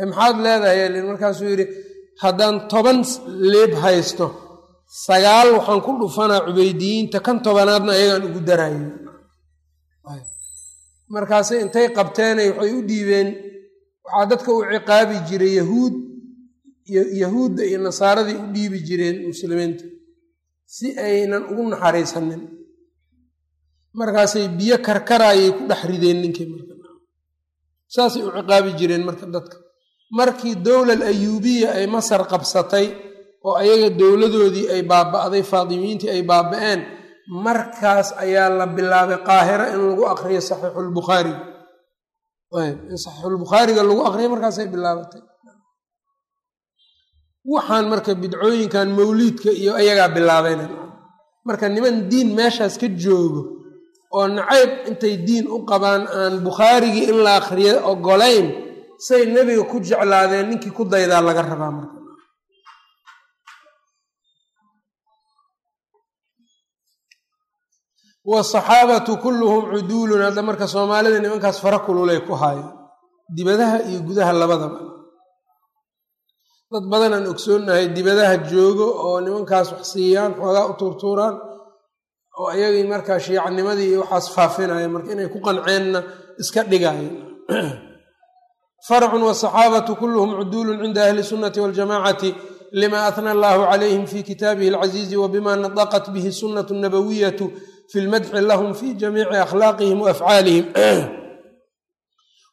Maxaad leedahay markaasuu yidhi haddaan toban leeb haysto sagaal waxaan ku dhufanaa cubeydiyiinta kan tobanaadna ayagaan ugu darayo markaasay intay qabteenay waxay u dhiibeen waxaa dadka u ciqaabi jiray yahuud yahuudda iyo nasaaradii u dhiibi jireen muslimiinta si aynan ugu naxariisanin markaasay biyo karkaraayay ku dhex rideen ninkii marka. Saasay u ciqaabi jireen marka dadka. Markii dowlal ayuubiya ay masar qabsatay oo ayaga dowladoodii ay baaba'day faatimiyiintii ay baaba'een markaas ayaa la bilaabay qaahira in lagu aqriyo saxiixulbukhaari in saxiixulbukhaariga lagu aqriyo markaasay bilaabatay. Waxaan marka bidcooyinkan mawliidka iyo ayagaa bilaabeen marka niman diin meeshaas ka joogo oo nacayb intay diin u qabaan aan bukhaarigii in la akriyo ogolayn say nebiga ku jeclaadeen ninkii ku daydaa laga rabaa marka. Wasaxaabatu kulluhum cuduulun hadda marka soomaalida nimankaas fara kululay ku haayeen dibadaha iyo gudaha labadaba. Dad badan aan ogsoonnahay dibadaha joogo oo nimankaas wax siiyaan xoogaa u tuurtuuraan oo ayagii markaa shiicanimadii waxaas faafinaya marka inay ku qanceenna iska dhigaayen farcun wasaxaabatu kulluhum cuduulun cinda ahli sunnati waljamacati lima ahna allahu calayhim fi kitaabihi alcaziizi wabima nadaqat bihi sunnatu nabawiyatu fi lmadxi lahum fi jamiici akhlaaqihim waafcaalihim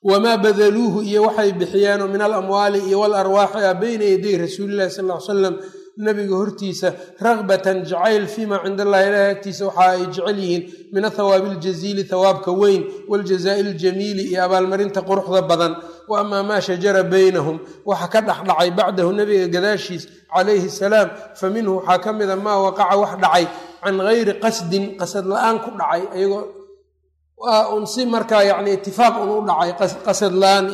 wamaa badaluuhu iyo waxay bixiyeenoo min alamwaali iyo walarwaaxi a beyna yaday rasuulillahi sal ly slam nabiga hortiisa ragbatan jacayl fiima cind allahi ilahi agtiisa waxa ay jecel yihiin min athawaabi aljaziili thawaabka weyn waljazaa'i aljamiili iyo abaalmarinta quruxda badan. Wa amaa maa shajara baynahum waxa ka dhexdhacay bacdahu nabiga gadaashiis calayhi salaam fa minhu waxaa ka mida maa waqaca wax dhacay can gayri qasdin qasad la'aan ku dhacay ayagoo waa un si markaa yani itifaaq un u dhacay qasad la'aan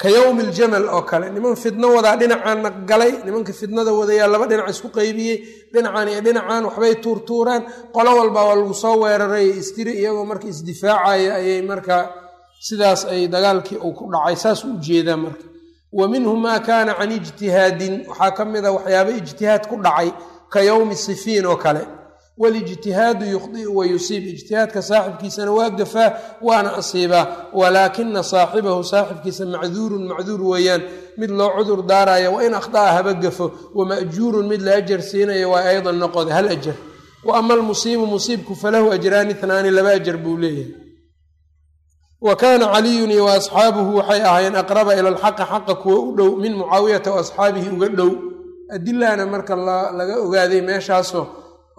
ka yowmi aljamal oo kale niman fidno wadaa dhinacaana galay nimanka fidnada wadayaa laba dhinac isku qaybiyey dhinacan iyo dhinacan waxbay tuurtuuraan qolo walba waa lagu soo weeraray istiri iyagoo marka isdifaacaya ayay markaa sidaas ay dagaalkii uu ku dhacay saas u u jeedaa marka. Wa minhu maa kaana can ijtihaadin waxaa ka mid a waxyaaba ijtihaad ku dhacay ka yowmi sifiin oo kale walijtihaadu yukhdiu wa yusiib ijtihaadka saaxibkiisana waa gafaa waana asiibaa walaakina saaxibahu saaxibkiisa macduurun macduur weeyaan mid loo cudur daaraya wa in akhda'a haba gafo wama'juurun mid la ajar siinayo waa aydan noqoda hal ajar wa ama almusiibu musiibku falahu ajraani itnaani laba ajar buu leeyahay wa kaana caliyun iyo wa asxaabuhu waxay ahaayeen aqraba ila alxaqi xaqa kuwa u dhow min mucaawiyata wa asxaabihi uga dhow adilahana marka laga ogaaday meeshaasoo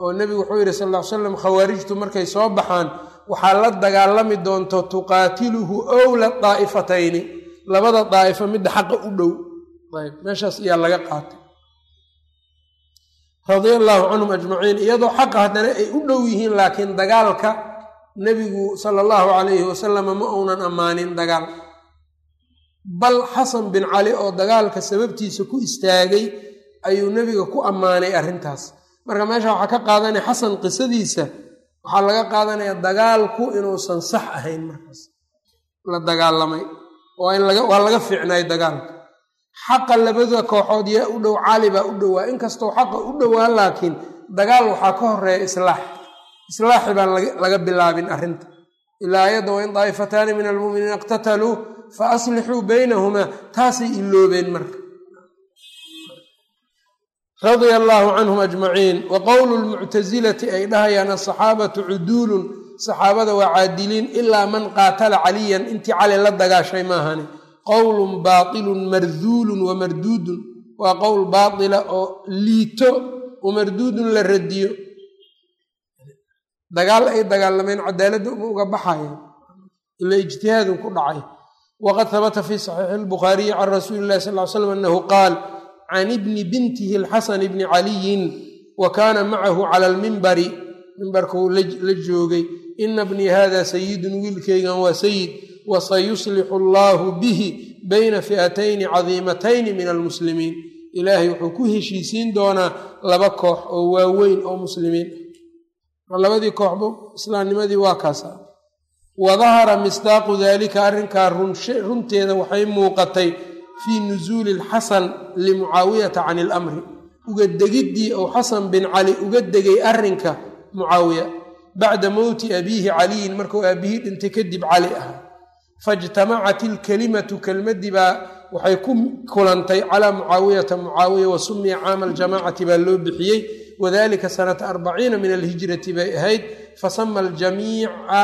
oo nebigu wuxuu yidhi sal ll ly slam khawaarijtu markay soo baxaan waxaa la dagaalami doonto tuqaatiluhu owla daa'ifatayni labada daa'ifo midda xaqa u dhow. Ayb meeshaas ayaa laga qaatay. Radia allaahu canhum ajmaciin iyadoo xaqa haddana ay u dhow yihiin laakiin dagaalka nebigu sala allahu calayhi wasalama ma uunan ammaanin dagaal. Bal xasan bin cali oo dagaalka sababtiisa ku istaagay ayuu nebiga ku ammaanay arrintaas marka meesha waxaa ka qaadanaya xasan qisadiisa waxaa laga qaadanaya dagaalku inuusan sax ahayn markaas. La dagaalamay. Waa laga fiicnay dagaalka. Xaqa labada kooxood yaa u dhow cali baa u dhowaa inkastoo xaqa u dhowaa laakiin dagaal waxaa ka horreeya islaax. Islaaxi baan laga bilaabin arrinta. Ilaa ayadda wain daa'ifataani min almu'miniina iqtataluu fa aslixuu baynahumaa taasay iloobeen marka radia allaahu canhum ajmaciin. Wa qowlu ay dhahayaan asaxaabatu cuduulun saxaabada waa caadiliin ilaa man qaatala caliyan intii cali la dagaashay maahani. Qowlun baatilun marduulun wa marduudun waa qowl baatila oo liito wa marduudun la radiyo. Dagaal ay dagaalameen cadaaladda uma uga baxayaan ila ijtihaadun ku dhacay. Waqad habata fi saxiixi albukhaariyi can rasuuli illahi sal ly slam annahu qaal can ibni bintihi alxasan bni caliyin wa kaana macahu cala almimbari mimbarkuu la joogay ina bnii hada sayidun wiilkaygan waa sayid wasayuslixu allaahu bihi bayna fi'atayni cadiimatayni min almuslimiin ilaahay wuxuu ku heshiisiin doonaa laba koox oo waaweyn oo muslimiin labadii kooxba islaamnimadii waa kaasa wa dahara misdaaqu daalika arrinkaa runteeda waxay muuqatay fii nusuuli alxasan limucaawiyata can ilamri. Uga degiddii ou xasan bin cali uga degay arrinka mucaawiya bacda mowti abiihi caliyin markuu aabihii dhintay kadib cali ahaa. Faijtamacat ilkelimatu kelmaddii baa waxay ku kulantay calaa mucaawiyata mucaawiya wa sumiya caama aljamaacati baa loo bixiyey. Wadalika sanata arbaciina min alhijrati bay ahayd. Fasama aljamiica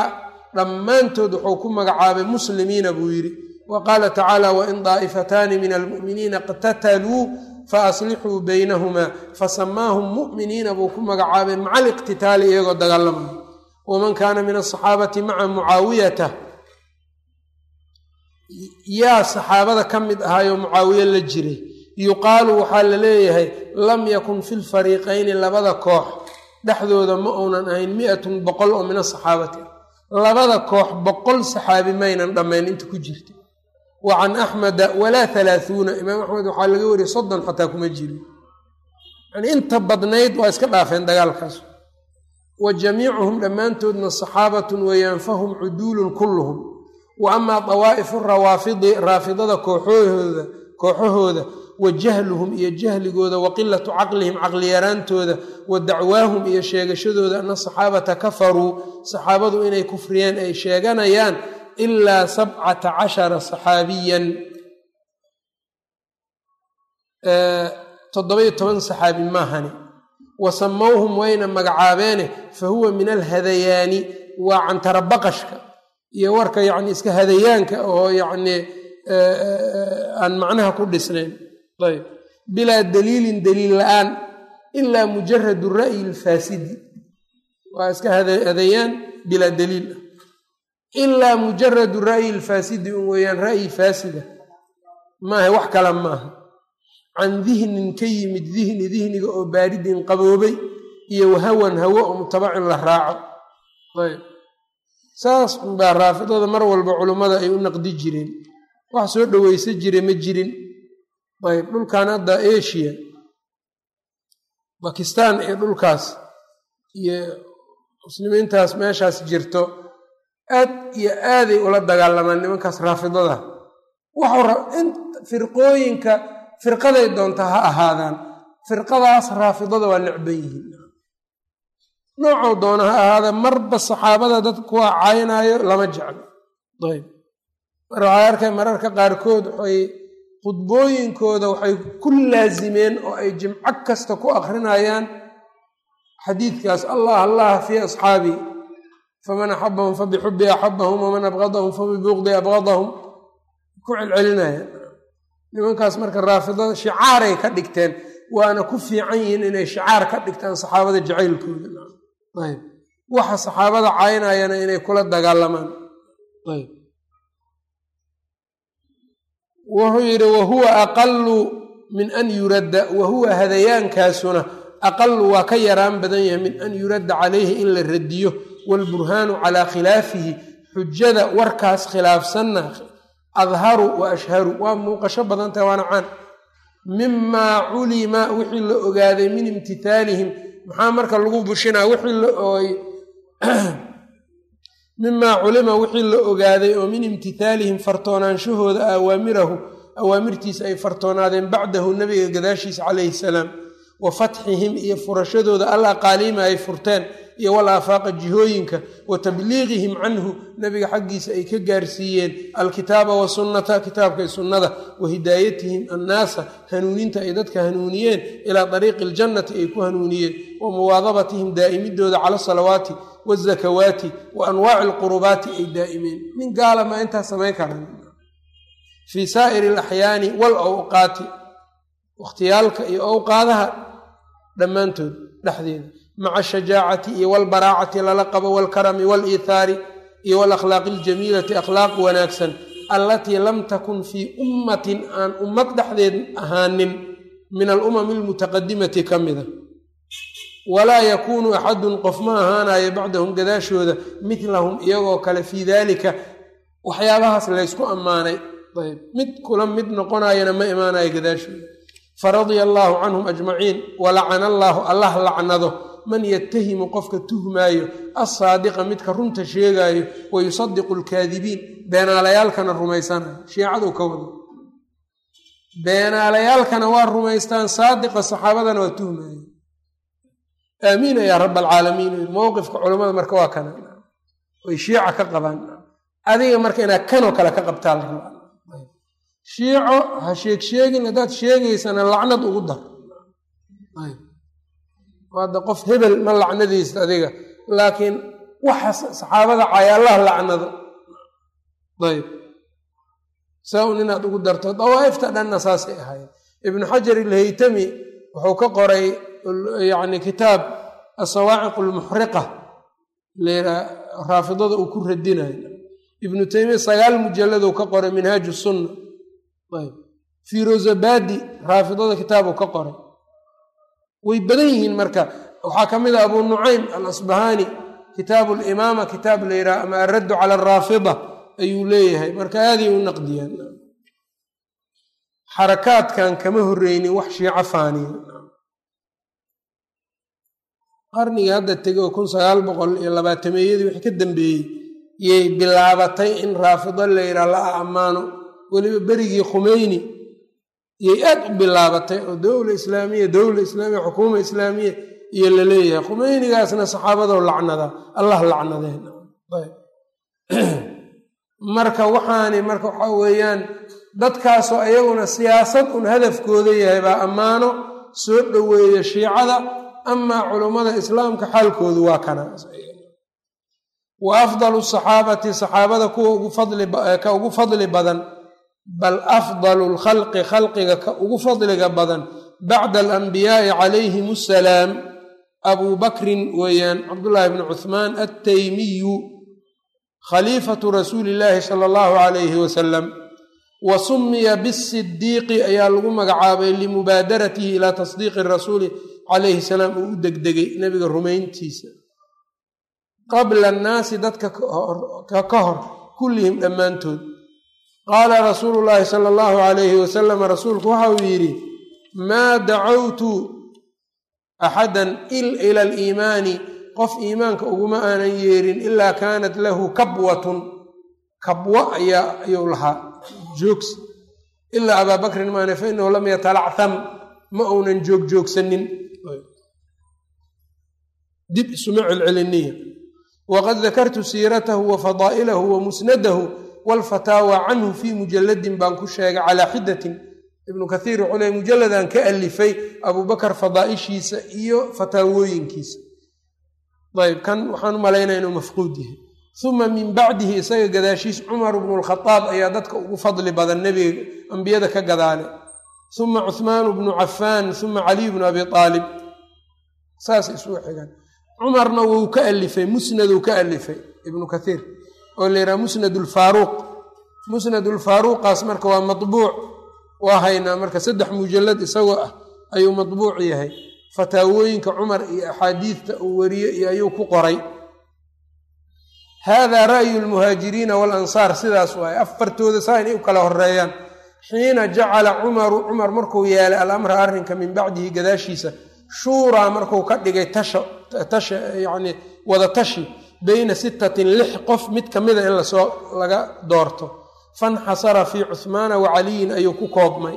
dhammaantood wuxuu ku magacaabay muslimiina buu yidhi wa qaala tacaala wain daa'ifataani min almu'miniina iqtataluu faaslixuu baynahumaa fasamaahum mu'miniina buu ku magacaabay maca aliqtitaali iyagoo dagaalamaya waman kaana min asaxaabati maca mucaawiyata yaa saxaabada ka mid ahaayoo mucaawiye la jiray yuqaalu waxaa la leeyahay lam yakun fi lfariiqayni labada koox dhexdooda ma uunan ahayn miatun boqol oo min asaxaabati labada koox boqol saxaabi maynan dhammayn inta ku jirta wa can axmeda walaa halaahuuna imaam axmed waxaa laga wariyay soddon xataa kuma jirin yani inta badnayd waa iska dhaafeen dagaalkaas. Wa jamiicuhum dhammaantoodna saxaabatun weeyaan fahum cuduulun kulluhum. Wa amaa dawaa'ifu rawaafidi raafidada kooxoohooda kooxahooda wa jahluhum iyo jahligooda wa qilatu caqlihim caqliyaraantooda wa dacwaahum iyo sheegashadooda ana saxaabata kafaruu. Saxaabadu inay kufriyeen ay sheeganayaan ilaa sabcata cashara saxaabiyan toddoba-iyo toban saxaabi maahani wa samowhum wayna magacaabeene fa huwa min alhadayaani waa cantarabaqashka iyo warka yacni iska hadayaanka oo yacni aan macnaha ku dhisnayn ayb bilaa daliilin daliil la'aan ilaa mujaradu ra'yi alfaasidi waa iska hadayaan bilaa daliil ah ilaa mujaradu ra'yi alfaasidi un weeyaan ra'yi faasida. Maaha wax kale maaha. Can dihnin ka yimid dihni dihniga oo baaridin qaboobay iyo wahawan hawo oo mutabacin la raaco. Ayb. Saas unbaa raafidada mar walba culummada ay u naqdi jireen. Wax soo dhoweysa jira ma jirin. Ayb dhulkan hadda asia bakistan iyo dhulkaas iyo muslimiintaas meeshaas jirto aad iyo aaday ula dagaalamaan nimankaas raafidada waxuu firqooyinka firqaday doonta ha ahaadaan firqadaas raafidada waa necban yihiin. Noocou doona ha ahaada marba saxaabada dad kuwa caynaayo lama jeclo ayb. Mar waxay arkay mararka qaarkood waxay khudbooyinkooda waxay ku laasimeen oo ay jimco kasta ku akrinayaan xadiidkaas allah allah fii asxaabii faman axabahum fabixubi axabahum waman abqadahum fabibuqdi abqadahum ku celcelinayaan nimankaas marka raafidada shicaaray ka dhigteen waana ku fiican yihiin inay shicaar ka dhigtaan saxaabada jacaylkooda waxa saxaabada caynayana inay kula dagaalamaan wuxuu yidhi wahuwa aqalu min an yuradda wahuwa hadayaankaasuna aqalu waa ka yaraan badan yahay min an yuradda calayhi in la radiyo waalburhaanu calaa khilaafihi xujada warkaas khilaafsanna adharu wa ashharu waa muuqasho badantaha waana caan mimaa culima wixii la ogaaday min imtithaalihim maxaa marka lagu bushinaa wixii mimaa culima wixii la ogaaday oo min imtithaalihim fartoonaanshahooda awaamirahu awaamirtiisa ay fartoonaadeen bacdahu nabiga gadaashiisa calayhi salaam wa fatxihim iyo furashadooda al aqaaliima ay furteen iyo wal aafaaqa jihooyinka wa tabliiqihim canhu nabiga xaggiisa ay ka gaarsiiyeen alkitaaba wasunnata kitaabka sunnada wa hidaayatihim annaasa hanuuninta ay dadka hanuuniyeen ilaa dariiqi aljannati ay ku hanuuniyeen wa muwaadabatihim daa'imidooda cala salawaati wazakawaati wa anwaaci alqurubaati ay daa'imeen. Nin gaala maa intaas samayn karan fii saa'iri alaxyaani wal wakhtiyaalka iyo awqaadaha dhammaantood dhexdeeda. Maca ashajaacati iyo walbaraacati lala qabo walkarami waliithaari iyo walakhlaaqi aljamiilati akhlaaq wanaagsan allatii lam takun fii ummatin aan ummad dhexdeed ahaanin min alumami almutaqadimati ka mida. Walaa yakuunu axadun qof ma ahaanayo bacdahum gadaashooda midlahum iyagoo kale fii daalika waxyaabahaas laysku ammaanay. Ayb mid kula mid noqonayana ma imaanayo gadaashooda faradia allaahu canhum ajmaciin walacana allaahu allah lacnado man yatahimu qofka tuhmaayo assaadiqa midka runta sheegaayo wa yusadiqu alkaadibiin beenaalayaalkana rumaysanayo shiicadu ka wado beenaalayaalkana waa rumaystaan saadiqa saxaabadana waa tuhmaayo aamiina yaa rab alcaalamiin mowqifka culammada marka waa kana way shiica ka qabaan adiga marka inaad kanoo kale ka qabtaa la rabaa shiico ha sheeg sheegin haddaad sheegaysana lacnad ugu dar. Hadda qof hebel ma lacnadaysta adiga laakiin waxa saxaabada caya allah lacnado. Ayb. Saa un inaad ugu darto dawaa'ifta dhanna saasay ahayd ibnu xajar ilhaytami wuxuu ka qoray yacni kitaab asawaaciq almuxriqa leeraa raafidada uu ku radinayo. Ibnu taymiya sagaal mujalladuu ka qoray minhaaju sunna firozabadi raafidada kitaabuu ka qoray. Way badan yihiin marka. Waxaa ka mid a abu nucaym alasbahaani kitaabu limaama kitaab la yidhaha ama alraddu cala araafida ayuu leeyahay. Marka aaday u naqdiyaan. Xarakaadkan kama horreynin wax shiico faaniya. Qarnigii hadda tegay oo kun sagaal boqol iyo labaatameeyadii wixii ka dambeeyey yay bilaabatay in raafido la yidhaha la ammaano weliba berigii khumeyni yay aad u bilaabatay oo dowla islaamiya dowla islaamiya xukuuma islaamiya iyo la leeyahay. Khumeynigaasna saxaabadoo lacnada allah lacnadeen. Marka waxaani marka waxaa weeyaan dadkaasoo ayaguna siyaasad un hadafkooda yahay baa ammaano soo dhoweeya shiicada amaa culummada islaamka xaalkoodu waa kana. Wa afdalu saxaabati saxaabada kuwa ka ugu fadli badan bal afdalu lkhalqi khalqiga ka ugu fadliga badan bacda alanbiyaai calayhim assalaam abuu bakrin weeyaan cabdullaahi bni cuhmaan attaymiyu khaliifatu rasuuli illaahi sala allahu calayhi wasalam wa sumiya bisidiiqi ayaa lagu magacaabay limubaadaratihi ilaa tasdiiqi rasuuli calayhi salaam uu u degdegay nebiga rumayntiisa qabla annaasi dadka ka hor kullihim dhammaantood qaala rasuulu llaahi sala allahu calayhi wasalam rasuulku waxa uu yidhi maa dacawtu axadan ila aliimaani qof iimaanka uguma aanan yeerin ilaa kaanat lahu kabwatun. Kabwo ayaa ayuu lahaa. Joogsi ilaa abaa bakrin maane fa inahu lam yatalactham ma uunan joogjoogsanin dib isuma celceliniya waqad dakartu siiratahu wa fadaa'ilahu wa musnadahu walfataawa canhu fii mujalladin baan ku sheegay calaa xidatin ibnu kathiir wuxuu leey mujalladan ka alifay abuubakar fadaa'ishiisa iyo fataawooyinkiisa ayb kan waxaan u malaynaya inuu mafquud yahay uma min bacdihi isaga gadaashiis cumar bnu lkhadaab ayaa dadka ugu fadli badan nebiga ambiyada ka gadaale uma cuhmaanu bnu cafaan uma caliy bnu abi aalib saas isugu xigaan cumarna wuu ka alifay musnaduu ka alifay ibnu kathiir oo la yidhaha musnad lfaaruuq musnad lfaaruuqaas marka waa mabuuc waa haynaa marka saddex mujallad isagoo ah ayuu matbuuc yahay. Fataawooyinka cumar iyo axaadiidta uu wariye iyo ayuu ku qoray. Haadaa ra'yu lmuhaajiriina walansaar sidaas waaye. Afartooda saa inay u kala horeeyaan xiina jacala cumaru cumar markuu yeelay alamra arrinka min bacdihi gadaashiisa shuuraa markuu ka dhigay tasha tasha yacni wada tashi beyna sittatin lix qof mid ka mida in la soo laga doorto. Fanxasara fii cuhmaana wa caliyin ayuu ku koobmay.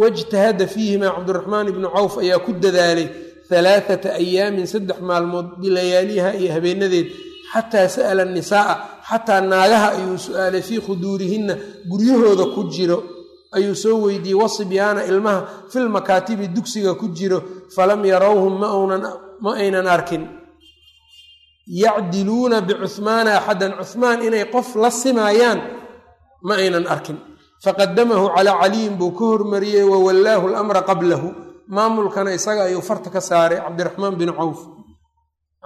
Wajtahada fiihimaa cabdiraxmaan ibnu cawf ayaa ku dadaalay halaathata ayaamin saddex maalmood bilayaaliha iyo habeenadeed. Xataa sa'ala nisaa'a xataa naagaha ayuu su'aalay fii khuduurihinna guryahooda ku jiro. Ayuu soo weydiiyey wasibyaana ilmaha filmakaatibi dugsiga ku jiro falam yarawhum ma aynan arkin yacdiluuna bicuhmaana axadan. Cuhmaan inay qof la simaayaan ma aynan arkin. Faqadamahu calaa caliyin buu ka hormariyey wawallaahu lamra qablahu. Maamulkana isaga ayuu farta ka saaray cabdiraxmaan bin cawf.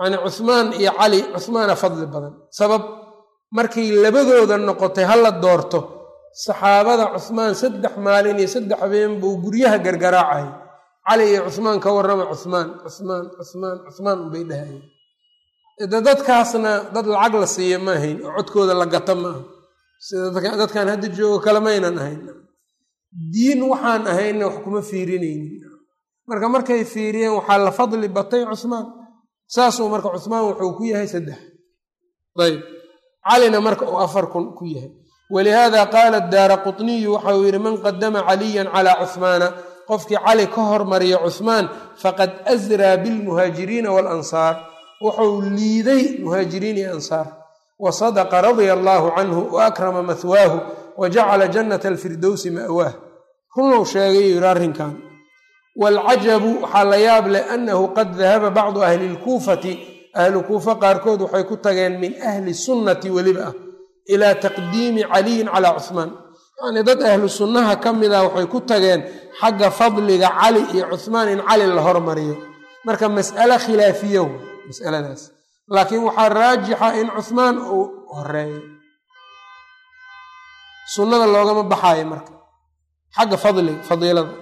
Yani cuhmaan iyo cali cuhmaana fadli badan. Sabab markay labadooda noqotay hala doorto saxaabada cuhmaan saddex maalin iyo saddex habeen buu guryaha gargaraacay cali iyo cuhmaan ka warrama cuhmaan cuhmaan cuhmaan cuhmaan unbay dhahayeen dadkaasna dad lacag la siiya ma ahayn oo codkooda la gata ma aha sida hadda joogo kale maynan ahayn. Diin waxaan ahayna wax kuma fiirinaynin. Marka markay fiiriyeen waxaa la fadli batay cuhmaan saasuu marka cuhmaan wuxuu ku yahay saddex. Ayb. Calina marka uu afar kun ku yahay. Walihaada qaala daara qutniyu waxa uu yidhi man qadama caliyan calaa cuhmaana qofkii cali ka hormariya cuhmaan faqad asraa bilmuhaajiriina waalansaar wuxuu liiday muhaajiriin iyo ansaar. Wa sadaqa radia allaahu canhu wa akrama mahwaahu wa jacala jannata alfirdowsi ma'waah runuu sheegay yidhi arrinkan waalcajabu waxaa la yaab leh annahu qad dahaba bacdu ahli lkuufati ahlu kuufa qaarkood waxay ku tageen min ahli sunnati weliba ah ilaa taqdiimi caliyin calaa cuhmaan yacnii dad ahlu sunnaha ka mid ah waxay ku tageen xagga fadliga cali iyo cuhmaan in cali la hormariyo. Marka mas'ale khilaafiyow masaladaas. Laakiin waxaa raajixa in cuhmaan uu horeeyo sunnada loogama baxaayo marka. Xagga fadliga fadiilada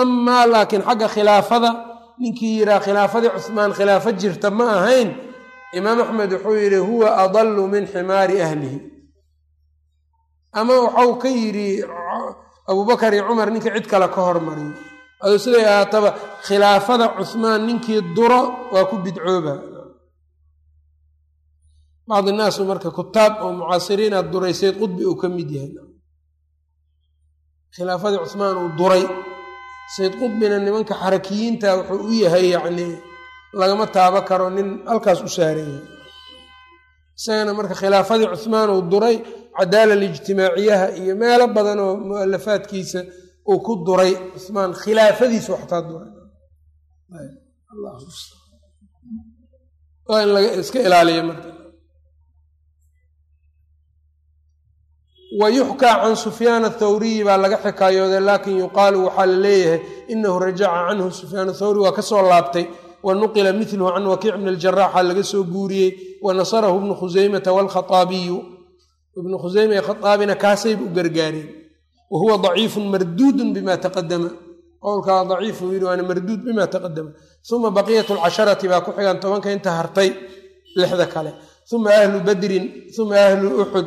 amaa laakiin xagga khilaafada ninkii yihaa khilaafadii cuhmaan khilaafo jirta ma ahayn imaam axmed wuxuu yidhi huwa adalu min ximaari ahlihi. Ama waxau ka yidhi abubakar iyo cumar ninkii cid kale ka hormariyo aduu siday ahaataba khilaafada cuhmaan ninkii duro waa ku bidcooba. Bacdi naasu marka kutaab oo mucaasiriina duray sayd qudbi uu ka mid yahay. Khilaafadii cuhmaan uu duray sayd qudbina nimanka xarakiyiinta wuxuu u yahay yacnii lagama taabo karo nin halkaas u saaran yahay isagana marka khilaafadii cuhmaan uu duray cadaala lijtimaaciyaha iyo meelo badan oo mualafaadkiisa uu ku duray cuhmaan khilaafadiisu waxtaa duray. In laga iska ilaaliyo marka. Wa yuxkaa can sufyaan athawriyi baa laga xikaayooday laakin yuqaalu waxaa la leeyahay inahu rajaca canhu sufyaan athawri waa ka soo laabtay wa nuqila miluhu can wakiic bn aljaraxa laga soo guuriyey wa nasarahu ibnu khuseymata waalkhaaabiyu ibnu khuseyma ee khaaabina kaasayba u gargaareen wa huwa daciifun marduudun bima taqadama qowlkaa daciifu yidhi waana marduud bima taqadama uma baqiyat lcasharati baa ku xigan tobanka inta hartay lixda kale. Uma ahlu badrin uma ahlu uxud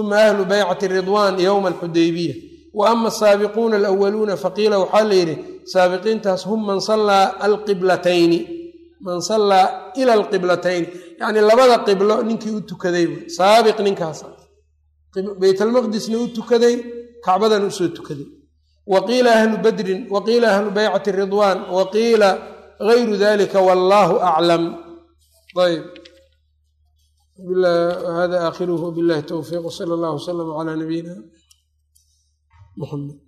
uma ahlu baycati ridwan yowma alxudaybiya wa ama asaabiquuna alawaluuna faqiila waxaa la yidhi saabiqiintaas hum man sallaa alqiblatayni. Man sallaa ila alqiblatayni. Yacnii labada qiblo ninkii u tukaday saabiq ninkaas. Baytalmaqdisna u tukaday kacbadan u soo tukaday wa qiila ahlu badrin wa qiila ahlu baycati ridwan wa qiila gayru dalika wallahu aclam ayb hada aakhiruhu billahi towfiiq wsala allah wslama calaa nabiyina muxamed